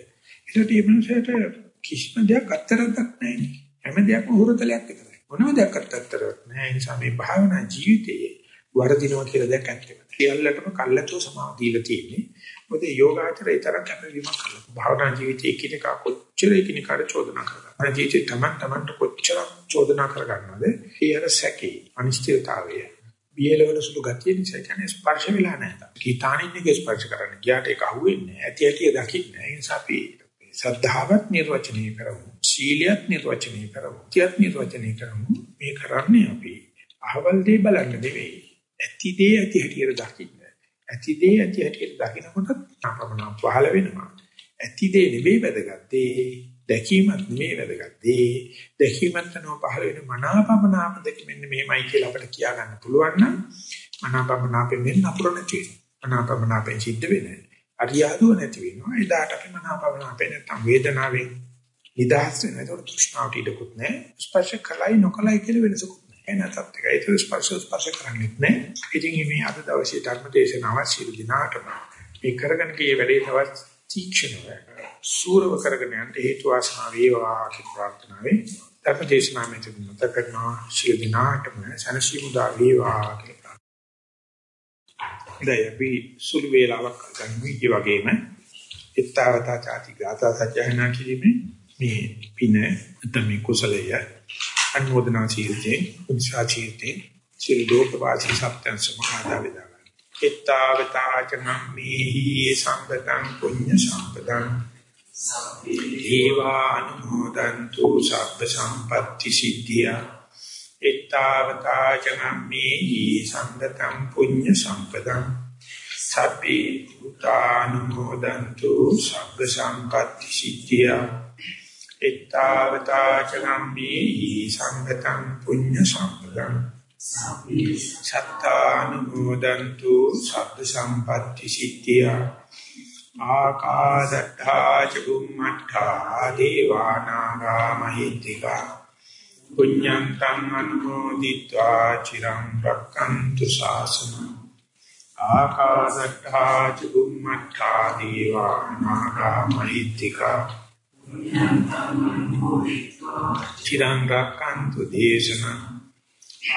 ඒකට මේ මනසට කිසිම දෙයක් අත්තරක් නැහැ. හැම දෙයක්ම හුරතලයක් විතරයි. මොනම දෙයක් අත්තරක් නැහැ. ඒ නිසා මේ භාවනා ජීවිතයේ වර්ධිනවා කියලා දෙයක් ඇත්තේ. සියල්ලටම කල්ලාතෝ සමාව දීලා තියෙන්නේ. මොකද යෝගාචරය තරම් කැපවීමක් කරලා. භාවනා ජීවිතයේ එකිනෙක කොච්චර එකිනෙකාට චෝදනා කරනවා. අර ජීවිතේ තමන් තමන්ට කොච්චර චෝදනා කරගන්නවද? ඒ අර සැකේ අනිශ්චිතතාවය. බියලවල සුළු ගතිය නිසා කියන්නේ ස්පර්ශ වෙලා නැහැ. කීතානින්නේ ස්පර්ශ කරන්න. ගියාට ඒක අහුවෙන්නේ නැහැ. ඇති ඇති දකින්නේ. ඒ නිසා අපි සද්ධාවත් නිර්වචනය කරමු. සීලියත් නිර්වචනය කරමු. තියත් නිර්වචනය කරමු. මේ කරන්නේ අපි අහවල් දේ බලන්න නෙවෙයි. ඇති දේ ඇති හැටියට දකින්න. ඇති දේ ඇති හැටියට දකිනකොට අපමණ පහළ වෙනවා. ඇති දේ නෙවෙයි වැදගත් දේ. දැකීමත් නෙවෙයි වැදගත් දේ. දැකීමත් නෝ පහළ වෙන මනාපමනාප දෙක මෙන්න මෙහෙමයි කියලා අපිට කියා ගන්න පුළුවන් නම් මනාපමනාපෙන් වෙන අපුර නැති වෙනවා. මනාපමනාපෙන් සිද්ධ වෙන්නේ අරියාදුව නැති වෙනවා. එදාට අපි මනාපවන අපේ නැත්තම් වේදනාවෙන් නිදහස් වෙනවා. ඒකට තෘෂ්ණාවට ඉඩකුත් නැහැ. ස්පර්ශ කලයි නොකලයි කියලා වෙනසකුත් නැහැ. නැතත් එකයි. ඒක ස්පර්ශ ස්පර්ශ කරන්නේ නැහැ. ඉතින් මේ අද දවසේ ධර්ම දේශනාව සියලු දිනාටම මේ කරගෙන ගිය වැඩේ තවත් තීක්ෂණව සූරව කරගෙන යන්න හේතු වාසනා වේවා කියන ප්‍රාර්ථනාවෙන් ධර්ම දේශනාව මෙතන නැත කරනවා. සියලු දිනාටම සනසිමුදා වේවා කියලා දැන් අපි සුළු වේලාවක් ගන්න ඉති වගේම ඊත්තාවතා ചാති ගාථා සත්‍යයනා කිරීමේ මේ පින නැත්නම් මේ කුසලය අනුමೋದනා චීර්තේ උන්සා චීර්තේ සිල් ලෝක වාසී සත්‍යං සමහාදා වේදා ඊත්තාවතා චනම්මේහි සම්පතං පුඤ්ඤ සම්පතං. ඒවා අනුමෝදන්තු සබ්බ සම්පatti සිද්ධියා. Ittavata janammehi sambhatam punya sampadam sabbi utanumodantu sabba sampatti siddhya ittavata janammehi sambhatam punya sampadam සත්තානුමෝදන්තු සබ්බ සම්පatti සිද්ධියා ආකාදත්තා චුම්මත්තා දේවානාගා මහිත්‍තිකා පුඤ්ඤන්තං අනුමෝදිत्वा චිරං රක්칸තු ශාසනං ආකාශත්තා චුම්මත්තා දීවා නාගා මහිත්‍තිකා චිරං රක්칸තු දේශනං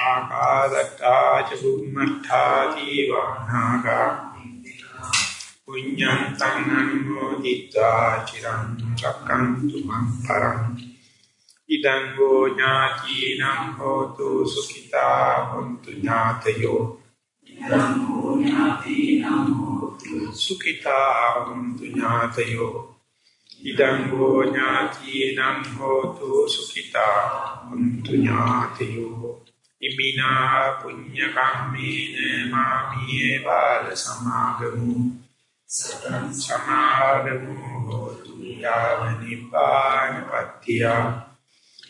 ආකාශත්තා චුම්මත්තා දීවා නාගා පුඤ්ඤන්තං අනුමෝදිत्वा චිරං රක්칸තු මං පරං ඉදං ගෝ ඥාතිනම් හෝතු සුඛිතා හොන්තු ඥාතයෝ. ඉදං ගෝ ඥාතිනම් හෝතු සුඛිතා හොන්තු ඥාතයෝ. ඉදං ගෝ ඥාතිනම් හෝතු සුඛිතා හොන්තු ඥාතයෝ. ඉමිනා පුඤ්ඤ කම්මේන මාමියේ බාල සමාගමු. සතං සමාගමු හෝතු යාව නිපාන පත්‍තියා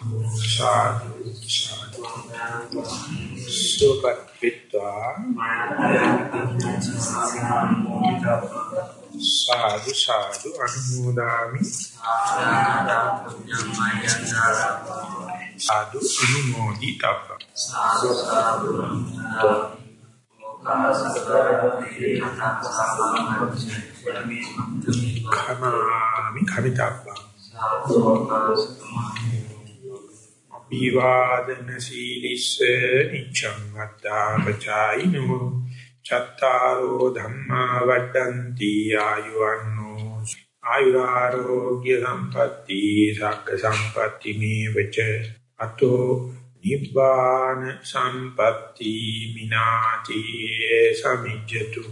සාදු සාදු සුපත් පිට්වා සාදු සාදු අනුමෝදාමි සාදු අනුමෝදි තබ්බ සාදු සාදු කමාමි කවිතබ්බ විවාදන සීලිස්ස නිච්ඡං වත්තාපචායිනෝ චත්තාරෝ ධම්මා වඩ්ඩಂತಿ ආයුවන්නෝ ආයුරාෝග්‍ය සම්පatti සක්ක සම්පatti මේවච අතෝ නිබ්බාන සම්පatti මිනාති සමිජ්ජතු